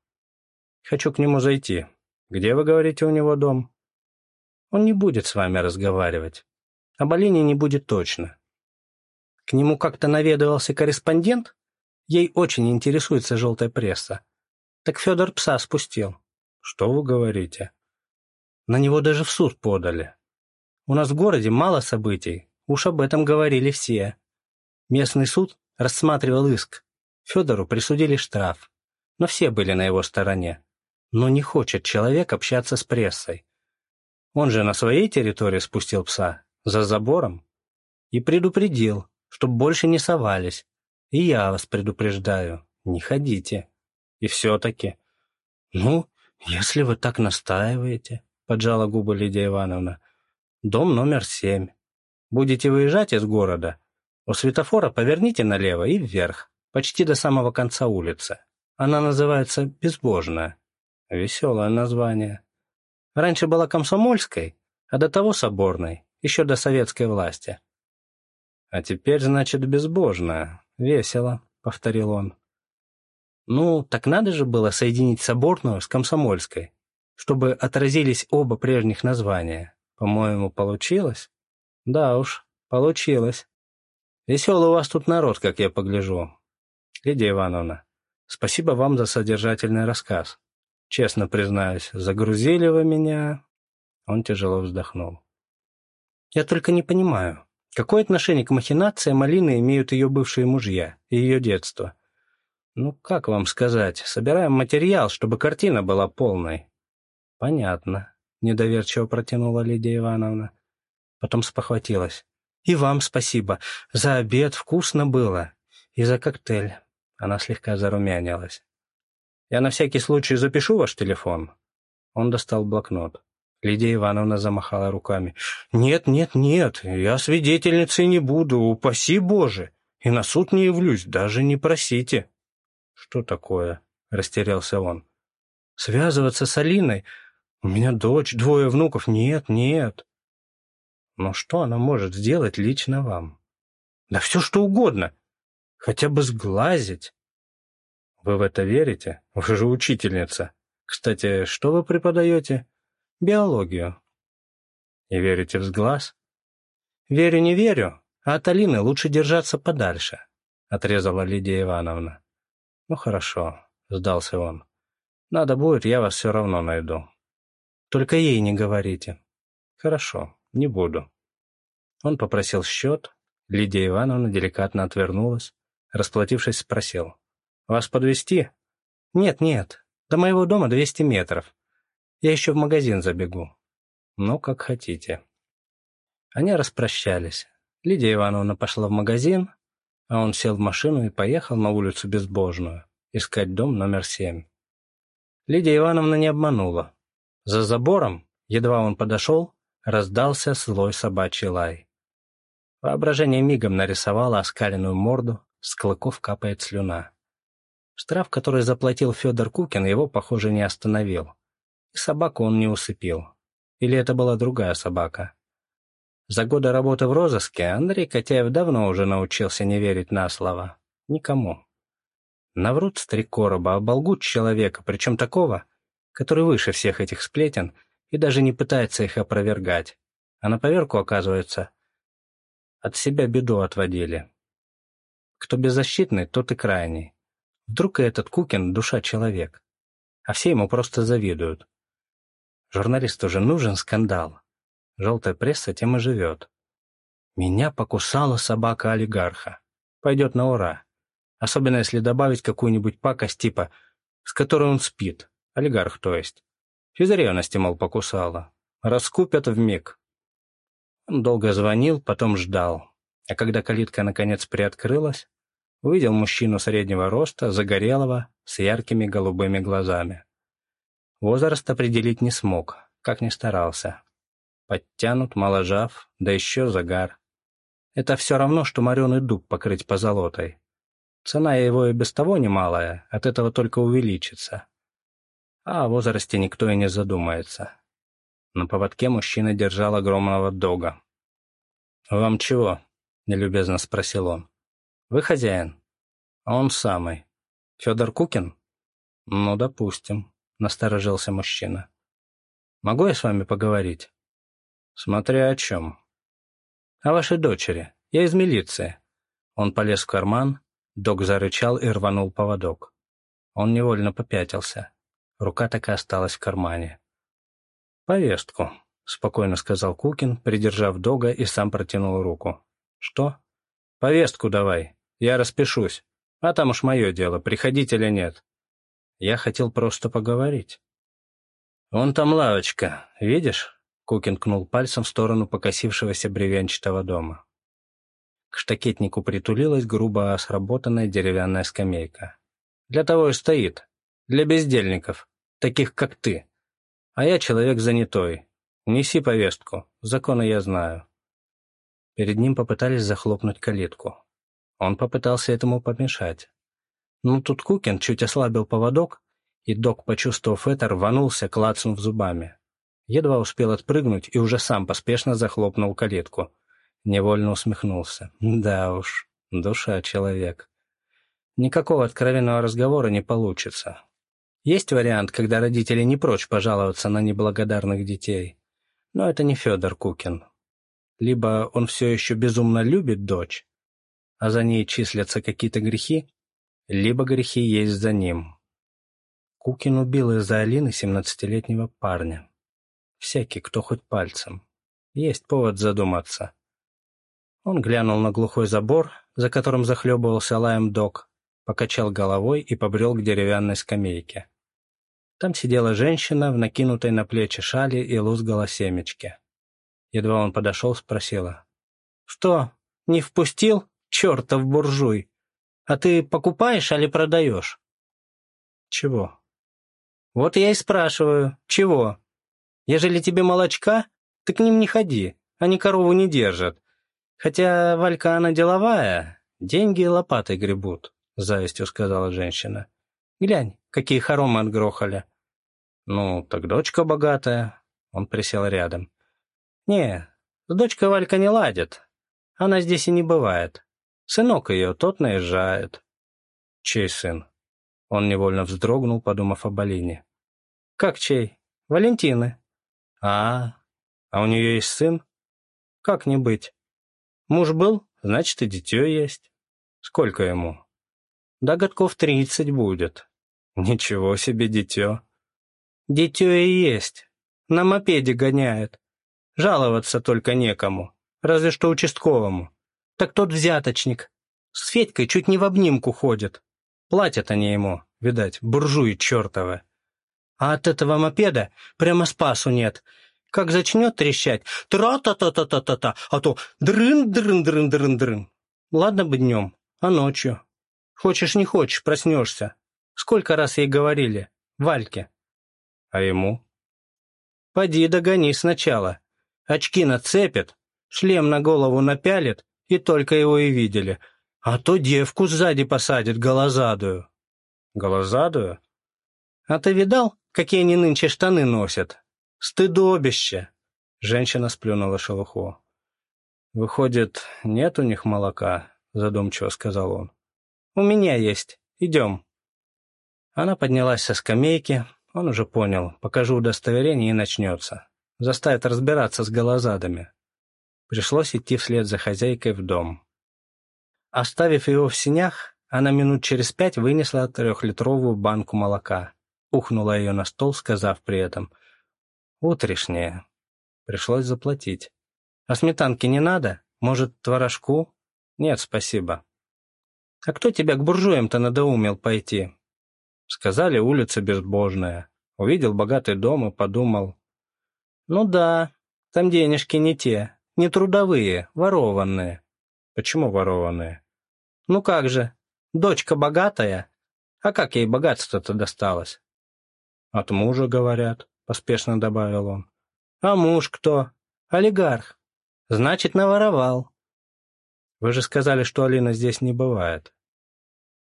Хочу к нему зайти. Где, вы говорите, у него дом? Он не будет с вами разговаривать. Об Алине не будет точно. К нему как-то наведывался корреспондент? Ей очень интересуется желтая пресса. Так Федор пса спустил. Что вы говорите? На него даже в суд подали. У нас в городе мало событий, уж об этом говорили все. Местный суд рассматривал иск. Федору присудили штраф. Но все были на его стороне. Но не хочет человек общаться с прессой. Он же на своей территории спустил пса, за забором. И предупредил, чтоб больше не совались. И я вас предупреждаю, не ходите. И все-таки... Ну, если вы так настаиваете, поджала губы Лидия Ивановна, Дом номер семь. Будете выезжать из города, у светофора поверните налево и вверх, почти до самого конца улицы. Она называется Безбожная. Веселое название. Раньше была Комсомольской, а до того Соборной, еще до советской власти. А теперь, значит, Безбожная. Весело, повторил он. Ну, так надо же было соединить Соборную с Комсомольской, чтобы отразились оба прежних названия. По-моему, получилось? Да уж, получилось. Веселый у вас тут народ, как я погляжу. Лидия Ивановна, спасибо вам за содержательный рассказ. Честно признаюсь, загрузили вы меня...» Он тяжело вздохнул. «Я только не понимаю, какое отношение к махинациям Малины имеют ее бывшие мужья и ее детство? Ну, как вам сказать, собираем материал, чтобы картина была полной». «Понятно. — недоверчиво протянула Лидия Ивановна. Потом спохватилась. «И вам спасибо. За обед вкусно было. И за коктейль. Она слегка зарумянилась. «Я на всякий случай запишу ваш телефон». Он достал блокнот. Лидия Ивановна замахала руками. «Нет, нет, нет, я свидетельницей не буду, упаси Боже, и на суд не явлюсь, даже не просите». «Что такое?» — растерялся он. «Связываться с Алиной? У меня дочь, двое внуков. Нет, нет». «Но что она может сделать лично вам?» «Да все что угодно. Хотя бы сглазить». «Вы в это верите? Вы же учительница. Кстати, что вы преподаете?» Биологию. И верите в сглаз? Верю, не верю, а от Алины лучше держаться подальше, отрезала Лидия Ивановна. Ну хорошо, сдался он. Надо будет, я вас все равно найду. Только ей не говорите. Хорошо, не буду. Он попросил счет, Лидия Ивановна деликатно отвернулась, расплатившись, спросил. «Вас подвести? «Нет, нет, до моего дома двести метров. Я еще в магазин забегу. Ну, как хотите. Они распрощались. Лидия Ивановна пошла в магазин, а он сел в машину и поехал на улицу Безбожную, искать дом номер семь. Лидия Ивановна не обманула. За забором, едва он подошел, раздался слой собачий лай. Воображение мигом нарисовало оскаленную морду, с клыков капает слюна. Штраф, который заплатил Федор Кукин, его, похоже, не остановил. Собаку он не усыпил. Или это была другая собака? За годы работы в розыске Андрей Котяев давно уже научился не верить на слово. Никому. Наврут с три короба, оболгут человека, причем такого, который выше всех этих сплетен и даже не пытается их опровергать. А на поверку, оказывается, от себя беду отводили. Кто беззащитный, тот и крайний. Вдруг и этот Кукин — душа человек. А все ему просто завидуют. Журналисту же нужен скандал. Желтая пресса тем и живет. Меня покусала собака олигарха. Пойдет на ура. Особенно если добавить какую-нибудь пакость типа «с которой он спит». Олигарх, то есть. Из ревности, мол, покусала. Раскупят в миг. Он долго звонил, потом ждал. А когда калитка наконец приоткрылась, увидел мужчину среднего роста, загорелого, с яркими голубыми глазами. Возраст определить не смог, как ни старался. Подтянут, моложав, да еще загар. Это все равно, что мореный дуб покрыть позолотой. Цена его и без того немалая, от этого только увеличится. А о возрасте никто и не задумается. На поводке мужчина держал огромного дога. «Вам чего?» — нелюбезно спросил он. «Вы хозяин?» «А он самый. Федор Кукин?» «Ну, допустим». — насторожился мужчина. «Могу я с вами поговорить?» «Смотря о чем». «О вашей дочери. Я из милиции». Он полез в карман, док зарычал и рванул поводок. Он невольно попятился. Рука так и осталась в кармане. «Повестку», — спокойно сказал Кукин, придержав дога и сам протянул руку. «Что?» «Повестку давай. Я распишусь. А там уж мое дело, приходить или нет. Я хотел просто поговорить. «Вон там лавочка, видишь?» Кукин кнул пальцем в сторону покосившегося бревенчатого дома. К штакетнику притулилась грубо сработанная деревянная скамейка. «Для того и стоит. Для бездельников, таких как ты. А я человек занятой. Неси повестку, законы я знаю». Перед ним попытались захлопнуть калитку. Он попытался этому помешать. Ну тут Кукин чуть ослабил поводок, и док, почувствовав это, рванулся, клацнув зубами. Едва успел отпрыгнуть и уже сам поспешно захлопнул калитку. Невольно усмехнулся. Да уж, душа человек. Никакого откровенного разговора не получится. Есть вариант, когда родители не прочь пожаловаться на неблагодарных детей. Но это не Федор Кукин. Либо он все еще безумно любит дочь, а за ней числятся какие-то грехи, либо грехи есть за ним. Кукин убил из-за Алины семнадцатилетнего парня. Всякий, кто хоть пальцем. Есть повод задуматься. Он глянул на глухой забор, за которым захлебывался лаем док, покачал головой и побрел к деревянной скамейке. Там сидела женщина в накинутой на плечи шали и лузгала семечки. Едва он подошел, спросила. «Что, не впустил? Чертов буржуй!» А ты покупаешь или продаешь?» «Чего?» «Вот я и спрашиваю, чего? Ежели тебе молочка, ты к ним не ходи, они корову не держат. Хотя Валька она деловая, деньги лопатой гребут», — завистью сказала женщина. «Глянь, какие хоромы отгрохали». «Ну, так дочка богатая», — он присел рядом. «Не, с дочкой Валька не ладит. Она здесь и не бывает. Сынок ее, тот наезжает». «Чей сын?» Он невольно вздрогнул, подумав об Алине. «Как чей? Валентины». «А, а у нее есть сын?» «Как не быть? Муж был, значит, и дитё есть». «Сколько ему?» «Да годков тридцать будет». «Ничего себе дитё!» Дитё и есть. На мопеде гоняет. Жаловаться только некому. Разве что участковому. Так тот взяточник. С Федькой чуть не в обнимку ходит. Платят они ему, видать, буржуи чертовы. А от этого мопеда прямо спасу нет. Как зачнет трещать, тра-та-та-та-та-та-та, а то дрын-дрын-дрын-дрын-дрын. Ладно бы днем, а ночью. Хочешь не хочешь, проснешься. Сколько раз ей говорили, Вальке. А ему? Поди догони сначала. Очки нацепит, шлем на голову напялит, и только его и видели. А то девку сзади посадит голозадую. Голозадую? А ты видал, какие они нынче штаны носят? Стыдобище. Женщина сплюнула шелуху. «Выходит, нет у них молока?» — задумчиво сказал он. «У меня есть. Идем». Она поднялась со скамейки, он уже понял, покажу удостоверение и начнется. Заставит разбираться с голозадами. Пришлось идти вслед за хозяйкой в дом. Оставив его в синях, она минут через пять вынесла трехлитровую банку молока, ухнула ее на стол, сказав при этом «Утрешнее». Пришлось заплатить. «А сметанки не надо? Может, творожку?» «Нет, спасибо». «А кто тебя к буржуям-то надоумил пойти?» Сказали, улица безбожная. Увидел богатый дом и подумал. Ну да, там денежки не те, не трудовые, ворованные. Почему ворованные? Ну как же, дочка богатая, а как ей богатство-то досталось? От мужа, говорят, поспешно добавил он. А муж кто? Олигарх. Значит, наворовал. Вы же сказали, что Алина здесь не бывает.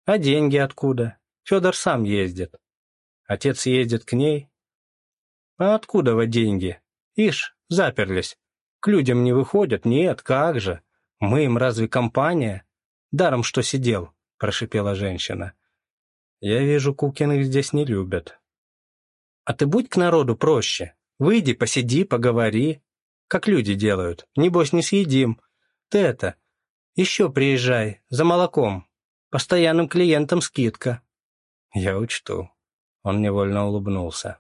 А деньги откуда? Федор сам ездит. Отец ездит к ней. А откуда во деньги? Ишь, заперлись. К людям не выходят? Нет, как же. Мы им разве компания? Даром, что сидел, прошипела женщина. Я вижу, Кукиных здесь не любят. А ты будь к народу проще. Выйди, посиди, поговори. Как люди делают. Небось, не съедим. Ты это, еще приезжай, за молоком. Постоянным клиентам скидка. «Я учту». Он невольно улыбнулся.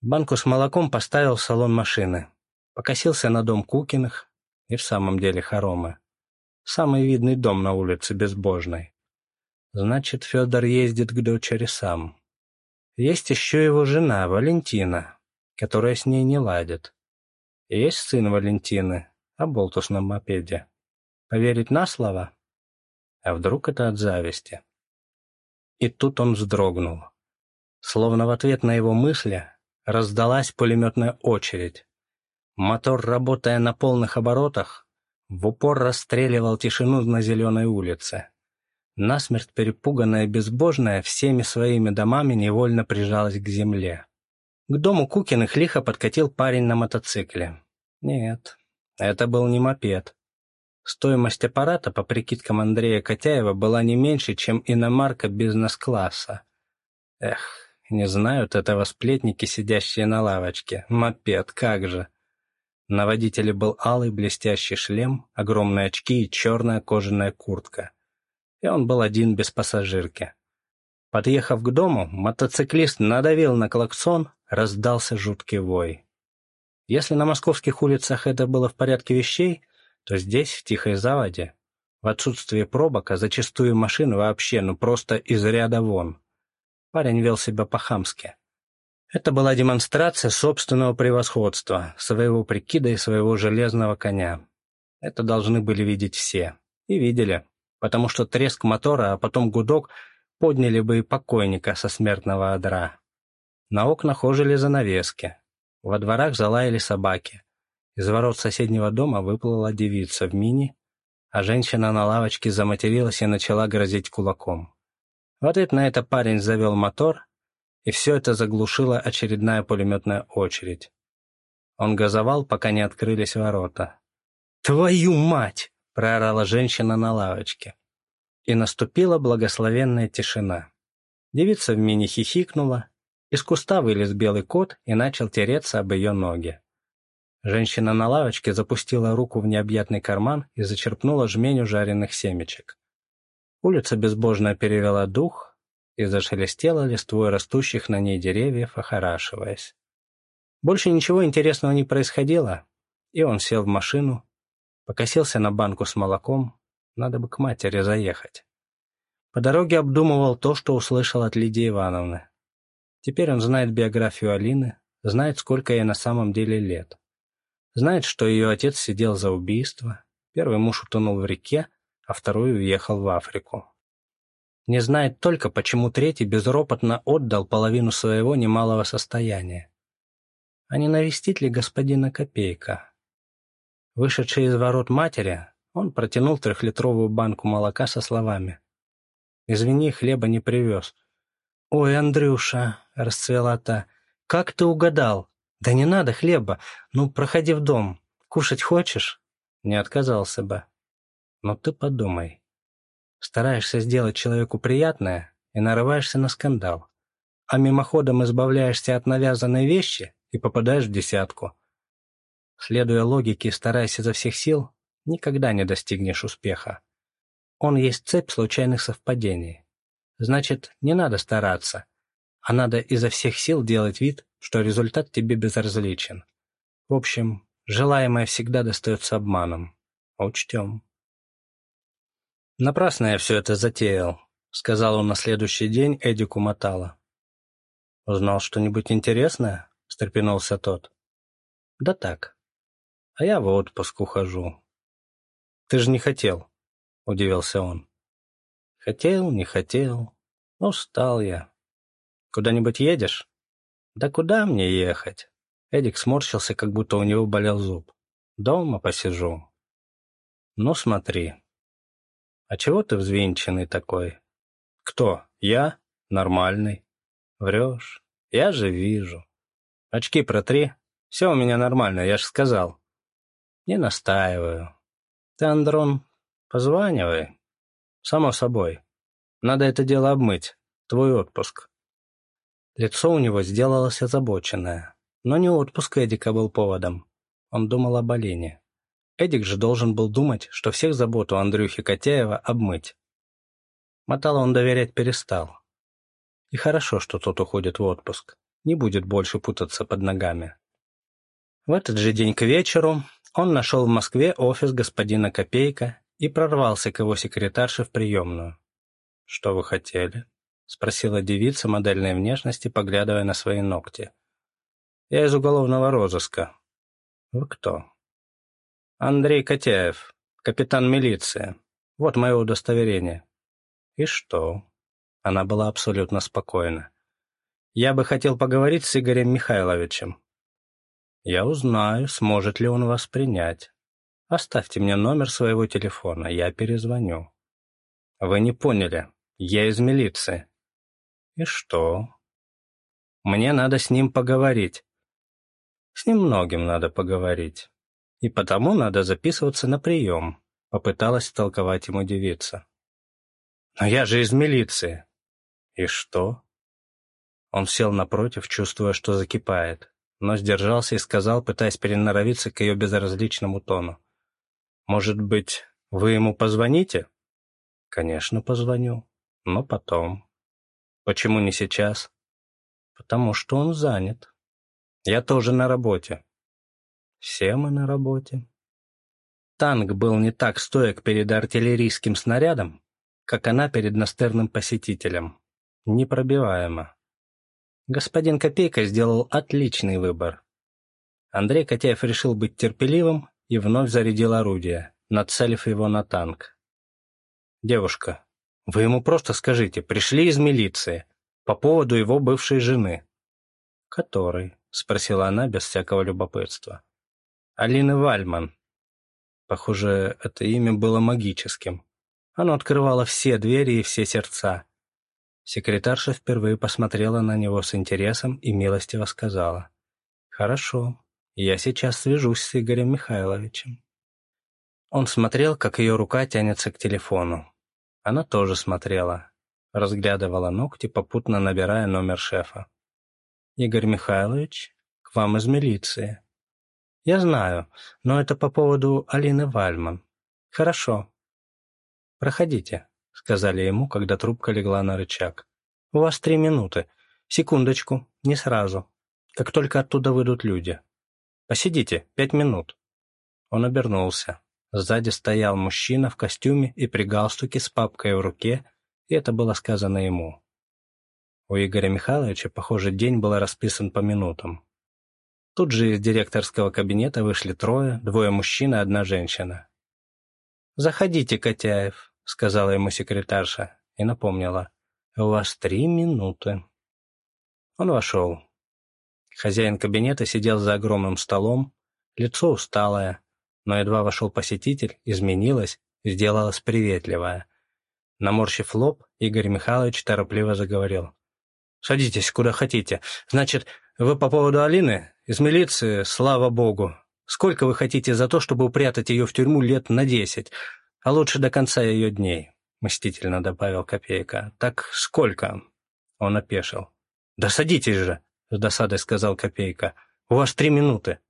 Банку с молоком поставил в салон машины. Покосился на дом Кукиных. И в самом деле хоромы. Самый видный дом на улице Безбожной. Значит, Федор ездит к дочери сам. Есть еще его жена, Валентина, которая с ней не ладит. Есть сын Валентины, оболтус на мопеде. Поверить на слово? А вдруг это от зависти? И тут он вздрогнул. Словно в ответ на его мысли раздалась пулеметная очередь. Мотор, работая на полных оборотах, в упор расстреливал тишину на зеленой улице. Насмерть перепуганная безбожная всеми своими домами невольно прижалась к земле. К дому Кукиных лихо подкатил парень на мотоцикле. Нет, это был не мопед. Стоимость аппарата, по прикидкам Андрея Котяева, была не меньше, чем иномарка бизнес-класса. Эх, не знают этого сплетники, сидящие на лавочке. Мопед, как же. На водителе был алый блестящий шлем, огромные очки и черная кожаная куртка. И он был один без пассажирки. Подъехав к дому, мотоциклист надавил на клаксон, раздался жуткий вой. Если на московских улицах это было в порядке вещей, то здесь, в тихой заводе, в отсутствие пробок, а зачастую машин вообще, ну просто из ряда вон. Парень вел себя по-хамски. Это была демонстрация собственного превосходства, своего прикида и своего железного коня. Это должны были видеть все. И видели. потому что треск мотора, а потом гудок подняли бы и покойника со смертного одра. На окнах ожили занавески. Во дворах залаяли собаки. Из ворот соседнего дома выплыла девица в мини, а женщина на лавочке заматерилась и начала грозить кулаком. В ответ на это парень завел мотор, и все это заглушила очередная пулеметная очередь. Он газовал, пока не открылись ворота. «Твою мать!» — проорала женщина на лавочке. И наступила благословенная тишина. Девица в мини хихикнула, из куста вылез белый кот и начал тереться об ее ноги. Женщина на лавочке запустила руку в необъятный карман и зачерпнула жменю жареных семечек. Улица безбожно перевела дух и зашелестела листвой растущих на ней деревьев, охорашиваясь. Больше ничего интересного не происходило, и он сел в машину, покосился на банку с молоком, надо бы к матери заехать. По дороге обдумывал то, что услышал от Лидии Ивановны. Теперь он знает биографию Алины, знает, сколько ей на самом деле лет. Знает, что ее отец сидел за убийство, первый муж утонул в реке, а второй уехал в Африку. Не знает только, почему третий безропотно отдал половину своего немалого состояния. А не навестить ли господина Копейка? Вышедший из ворот матери, он протянул трехлитровую банку молока со словами. «Извини, хлеба не привез. «Ой, Андрюша!» — расцвела та. «Как ты угадал? Да не надо хлеба. Ну, проходи в дом. Кушать хочешь?» Не отказался бы. Но ты подумай. Стараешься сделать человеку приятное и нарываешься на скандал. А мимоходом избавляешься от навязанной вещи и попадаешь в десятку. Следуя логике и стараясь изо всех сил, никогда не достигнешь успеха. Он есть цепь случайных совпадений. Значит, не надо стараться, а надо изо всех сил делать вид, что результат тебе безразличен. В общем, желаемое всегда достается обманом. Учтем. «Напрасно я все это затеял», — сказал он на следующий день Эдику Матала. «Узнал что-нибудь интересное?» — встрепенулся тот. «Да так. А я в отпуск ухожу». «Ты же не хотел», — удивился он. Хотел, не хотел. Устал я. Куда-нибудь едешь? Да куда мне ехать? Эдик сморщился, как будто у него болел зуб. Дома посижу. Ну, смотри. А чего ты взвинченный такой? Кто? Я? Нормальный. Врешь. Я же вижу. Очки протри. Все у меня нормально, я же сказал. Не настаиваю. Ты, Андрон, позванивай. «Само собой. Надо это дело обмыть. Твой отпуск». Лицо у него сделалось озабоченное. Но не отпуск Эдика был поводом. Он думал об Олене. Эдик же должен был думать, что всех забот у Андрюхи Котяева обмыть. Мотало он доверять перестал. И хорошо, что тот уходит в отпуск. Не будет больше путаться под ногами. В этот же день к вечеру он нашел в Москве офис господина Копейка и прорвался к его секретарше в приемную. «Что вы хотели?» — спросила девица модельной внешности, поглядывая на свои ногти. «Я из уголовного розыска». «Вы кто?» «Андрей Котяев, капитан милиции. Вот мое удостоверение». «И что?» Она была абсолютно спокойна. «Я бы хотел поговорить с Игорем Михайловичем». «Я узнаю, сможет ли он вас принять. Оставьте мне номер своего телефона, я перезвоню. Вы не поняли, я из милиции. И что? Мне надо с ним поговорить. С ним многим надо поговорить. И потому надо записываться на прием, попыталась толковать ему девица. Но я же из милиции. И что? Он сел напротив, чувствуя, что закипает, но сдержался и сказал, пытаясь переноровиться к ее безразличному тону. Может быть, вы ему позвоните? Конечно, позвоню. Но потом. Почему не сейчас? Потому что он занят. Я тоже на работе. Все мы на работе. Танк был не так стоек перед артиллерийским снарядом, как она перед настырным посетителем. Непробиваемо. Господин Копейка сделал отличный выбор. Андрей Котяев решил быть терпеливым и вновь зарядил орудие, нацелив его на танк. «Девушка, вы ему просто скажите, пришли из милиции по поводу его бывшей жены». «Который?» — спросила она без всякого любопытства. «Алины Вальман». Похоже, это имя было магическим. Оно открывало все двери и все сердца. Секретарша впервые посмотрела на него с интересом и милостиво сказала. «Хорошо, я сейчас свяжусь с Игорем Михайловичем». Он смотрел, как ее рука тянется к телефону. Она тоже смотрела, разглядывала ногти, попутно набирая номер шефа. «Игорь Михайлович, к вам из милиции». «Я знаю, но это по поводу Алины Вальман». «Хорошо». «Проходите», — сказали ему, когда трубка легла на рычаг. «У вас три минуты. Секундочку, не сразу. Как только оттуда выйдут люди. Посидите, пять минут». Он обернулся. Сзади стоял мужчина в костюме и при галстуке с папкой в руке, и это было сказано ему. У Игоря Михайловича, похоже, день был расписан по минутам. Тут же из директорского кабинета вышли трое, двое мужчин и одна женщина. «Заходите, Котяев», — сказала ему секретарша и напомнила. «У вас три минуты». Он вошел. Хозяин кабинета сидел за огромным столом, лицо усталое, но едва вошел посетитель, изменилось, сделалось приветливое. Наморщив лоб, Игорь Михайлович торопливо заговорил. «Садитесь, куда хотите. Значит, вы по поводу Алины? Из милиции, слава богу. Сколько вы хотите за то, чтобы упрятать ее в тюрьму лет на десять, а лучше до конца ее дней?» Мстительно добавил Копейка. «Так сколько?» Он опешил. «Да садитесь же!» — с досадой сказал Копейка. «У вас три минуты».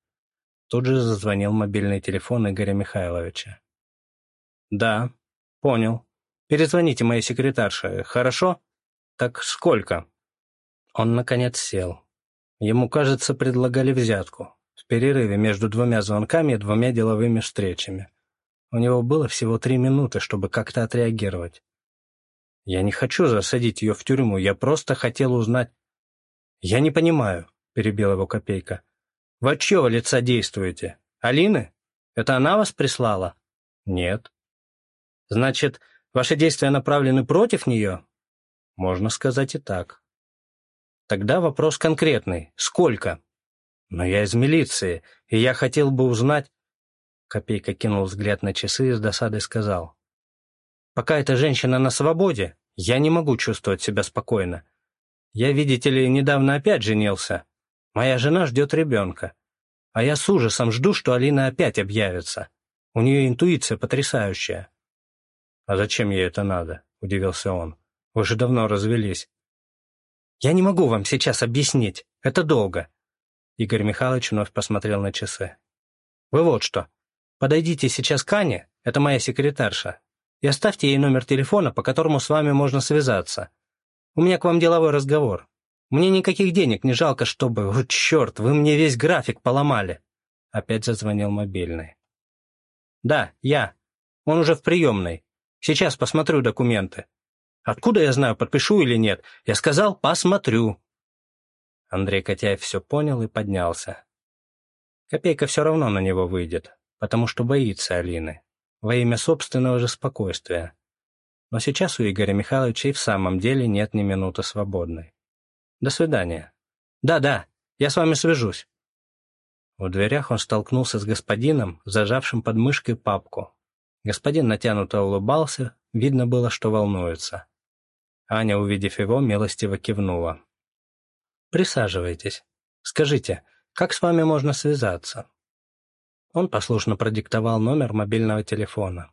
Тут же зазвонил мобильный телефон Игоря Михайловича. «Да, понял. Перезвоните моей секретарше, хорошо? Так сколько?» Он, наконец, сел. Ему, кажется, предлагали взятку. В перерыве между двумя звонками и двумя деловыми встречами. У него было всего три минуты, чтобы как-то отреагировать. «Я не хочу засадить ее в тюрьму, я просто хотел узнать...» «Я не понимаю», — перебил его Копейка. «Вы от чьего лица действуете? Алины? Это она вас прислала?» «Нет». «Значит, ваши действия направлены против нее?» «Можно сказать и так». «Тогда вопрос конкретный. Сколько?» «Но я из милиции, и я хотел бы узнать...» Копейка кинул взгляд на часы и с досадой сказал. «Пока эта женщина на свободе, я не могу чувствовать себя спокойно. Я, видите ли, недавно опять женился, Моя жена ждет ребенка. А я с ужасом жду, что Алина опять объявится. У нее интуиция потрясающая. «А зачем ей это надо?» — удивился он. «Вы же давно развелись». «Я не могу вам сейчас объяснить. Это долго». Игорь Михайлович вновь посмотрел на часы. «Вы вот что. Подойдите сейчас к Ане, это моя секретарша, и оставьте ей номер телефона, по которому с вами можно связаться. У меня к вам деловой разговор. Мне никаких денег не жалко, чтобы... Вот черт, вы мне весь график поломали!» Опять зазвонил мобильный. «Да, я. Он уже в приемной. Сейчас посмотрю документы. Откуда я знаю, подпишу или нет? Я сказал, посмотрю». Андрей Котяев все понял и поднялся. Копейка все равно на него выйдет, потому что боится Алины, во имя собственного же спокойствия. Но сейчас у Игоря Михайловича и в самом деле нет ни минуты свободной. До свидания. Да-да, я с вами свяжусь. В дверях он столкнулся с господином, зажавшим под мышкой папку. Господин натянуто улыбался, видно было, что волнуется. Аня, увидев его, милостиво кивнула. «Присаживайтесь. Скажите, как с вами можно связаться?» Он послушно продиктовал номер мобильного телефона.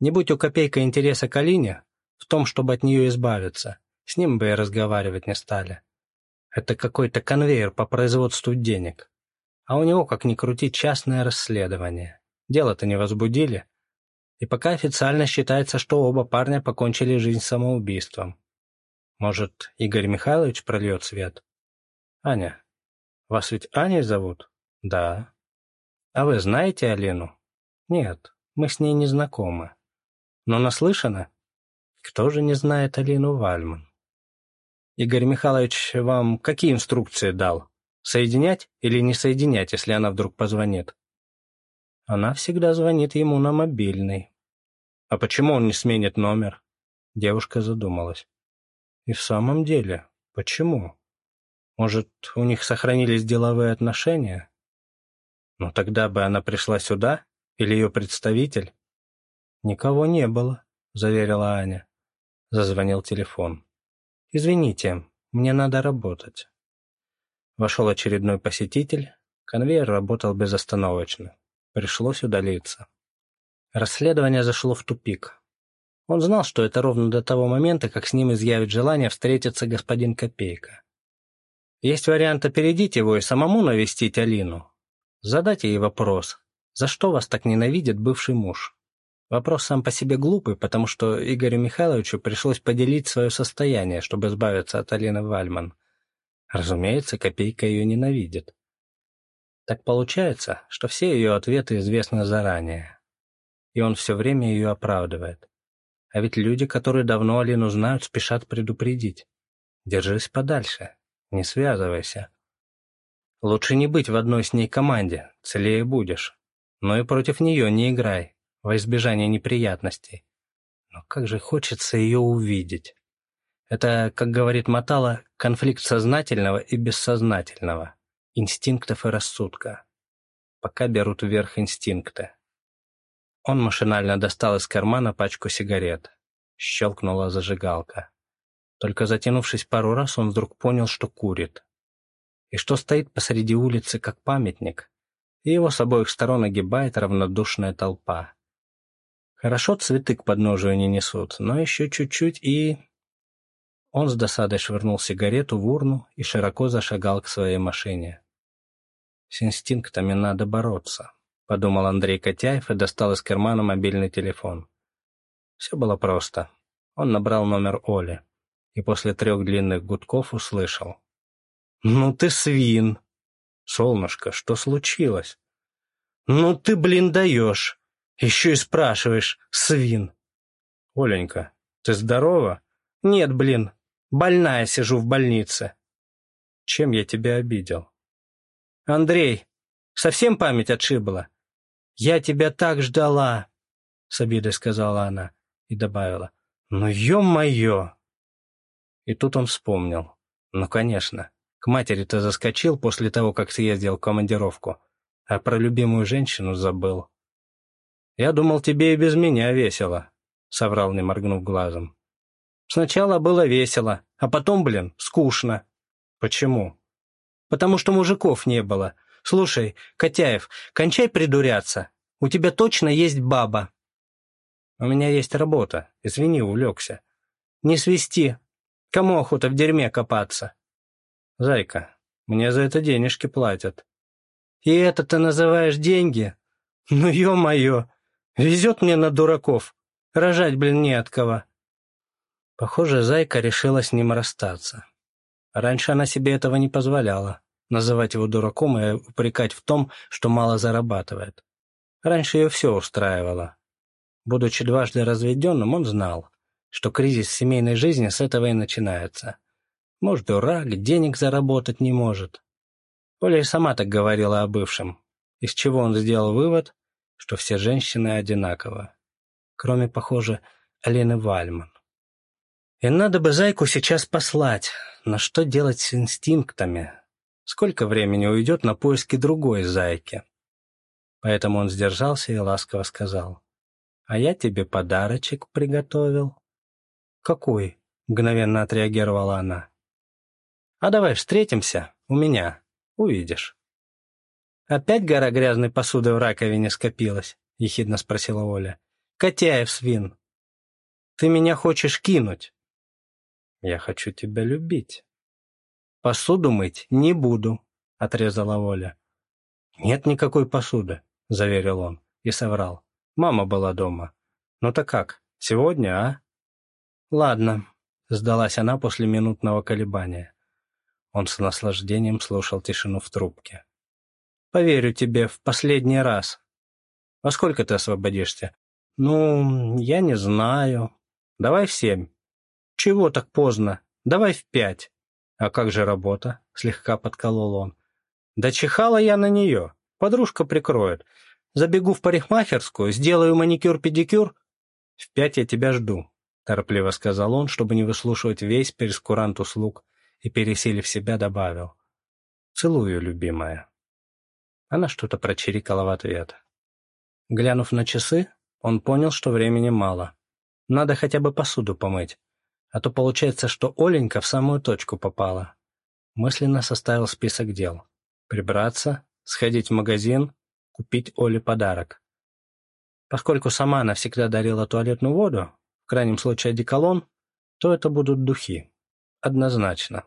Не будь у Копейка интереса к Алине, в том, чтобы от нее избавиться, с ним бы и разговаривать не стали. Это какой-то конвейер по производству денег. А у него, как ни крути, частное расследование. Дело-то не возбудили. И пока официально считается, что оба парня покончили жизнь самоубийством. Может, Игорь Михайлович прольет свет? Аня. Вас ведь Аней зовут? Да. А вы знаете Алину? Нет, мы с ней не знакомы. Но наслышаны? Кто же не знает Алину Вальман? Игорь Михайлович вам какие инструкции дал? Соединять или не соединять, если она вдруг позвонит? Она всегда звонит ему на мобильный. А почему он не сменит номер? Девушка задумалась. И в самом деле, почему? Может, у них сохранились деловые отношения? Но ну, тогда бы она пришла сюда? Или ее представитель? Никого не было, заверила Аня. Зазвонил телефон. Извините, мне надо работать. Вошел очередной посетитель. Конвейер работал безостановочно. Пришлось удалиться. Расследование зашло в тупик. Он знал, что это ровно до того момента, как с ним изъявит желание встретиться господин Копейка. Есть вариант опередить его и самому навестить Алину. Задать ей вопрос, за что вас так ненавидит бывший муж? Вопрос сам по себе глупый, потому что Игорю Михайловичу пришлось поделить свое состояние, чтобы избавиться от Алины Вальман. Разумеется, Копейка ее ненавидит. Так получается, что все ее ответы известны заранее. И он все время ее оправдывает. А ведь люди, которые давно Алину знают, спешат предупредить. Держись подальше, не связывайся. Лучше не быть в одной с ней команде, целее будешь. Но и против нее не играй, во избежание неприятностей. Но как же хочется ее увидеть. Это, как говорит Матала, конфликт сознательного и бессознательного, инстинктов и рассудка. Пока берут вверх инстинкты. Он машинально достал из кармана пачку сигарет. Щелкнула зажигалка. Только затянувшись пару раз, он вдруг понял, что курит. И что стоит посреди улицы, как памятник, и его с обоих сторон огибает равнодушная толпа. Хорошо цветы к подножию не несут, но еще чуть-чуть и... Он с досадой швырнул сигарету в урну и широко зашагал к своей машине. С инстинктами надо бороться подумал Андрей Котяев и достал из кармана мобильный телефон. Все было просто. Он набрал номер Оли и после трех длинных гудков услышал. «Ну ты свин!» «Солнышко, что случилось?» «Ну ты, блин, даешь! Еще и спрашиваешь, свин!» «Оленька, ты здорова?» «Нет, блин, больная сижу в больнице». «Чем я тебя обидел?» «Андрей, совсем память отшибла? «Я тебя так ждала!» — с обидой сказала она и добавила. «Ну, ё-моё!» И тут он вспомнил. Ну, конечно, к матери-то заскочил после того, как съездил в командировку, а про любимую женщину забыл. «Я думал, тебе и без меня весело», — соврал, не моргнув глазом. «Сначала было весело, а потом, блин, скучно». «Почему?» «Потому что мужиков не было, «Слушай, Котяев, кончай придуряться. У тебя точно есть баба». «У меня есть работа. Извини, увлекся». «Не свисти. Кому охота в дерьме копаться?» «Зайка, мне за это денежки платят». «И это ты называешь деньги? Ну, ё-моё, везет мне на дураков. Рожать, блин, не от кого». Похоже, Зайка решила с ним расстаться. Раньше она себе этого не позволяла называть его дураком и упрекать в том, что мало зарабатывает. Раньше ее все устраивало. Будучи дважды разведенным, он знал, что кризис семейной жизни с этого и начинается. Может, дурак, денег заработать не может. Оля и сама так говорила о бывшем, из чего он сделал вывод, что все женщины одинаковы. Кроме, похоже, Алены Вальман. И надо бы зайку сейчас послать, но что делать с инстинктами, Сколько времени уйдет на поиски другой зайки? Поэтому он сдержался и ласково сказал. «А я тебе подарочек приготовил». «Какой?» — мгновенно отреагировала она. «А давай встретимся у меня, увидишь». «Опять гора грязной посуды в раковине скопилась?» — ехидно спросила Оля. «Котяев свин, ты меня хочешь кинуть?» «Я хочу тебя любить». «Посуду мыть не буду», — отрезала Оля. «Нет никакой посуды», — заверил он и соврал. «Мама была дома». «Ну так как, сегодня, а?» «Ладно», — сдалась она после минутного колебания. Он с наслаждением слушал тишину в трубке. «Поверю тебе в последний раз. Во сколько ты освободишься?» «Ну, я не знаю. Давай в семь». «Чего так поздно? Давай в пять». «А как же работа?» — слегка подколол он. «Да чихала я на нее. Подружка прикроет. Забегу в парикмахерскую, сделаю маникюр-педикюр. В пять я тебя жду», — торопливо сказал он, чтобы не выслушивать весь перескурант услуг, и, пересилив себя, добавил. «Целую, любимая». Она что-то прочирикала в ответ. Глянув на часы, он понял, что времени мало. Надо хотя бы посуду помыть, а то получается, что Оленька в самую точку попала. Мысленно составил список дел. Прибраться, сходить в магазин, купить Оле подарок. Поскольку сама она всегда дарила туалетную воду, в крайнем случае одеколон, то это будут духи. Однозначно.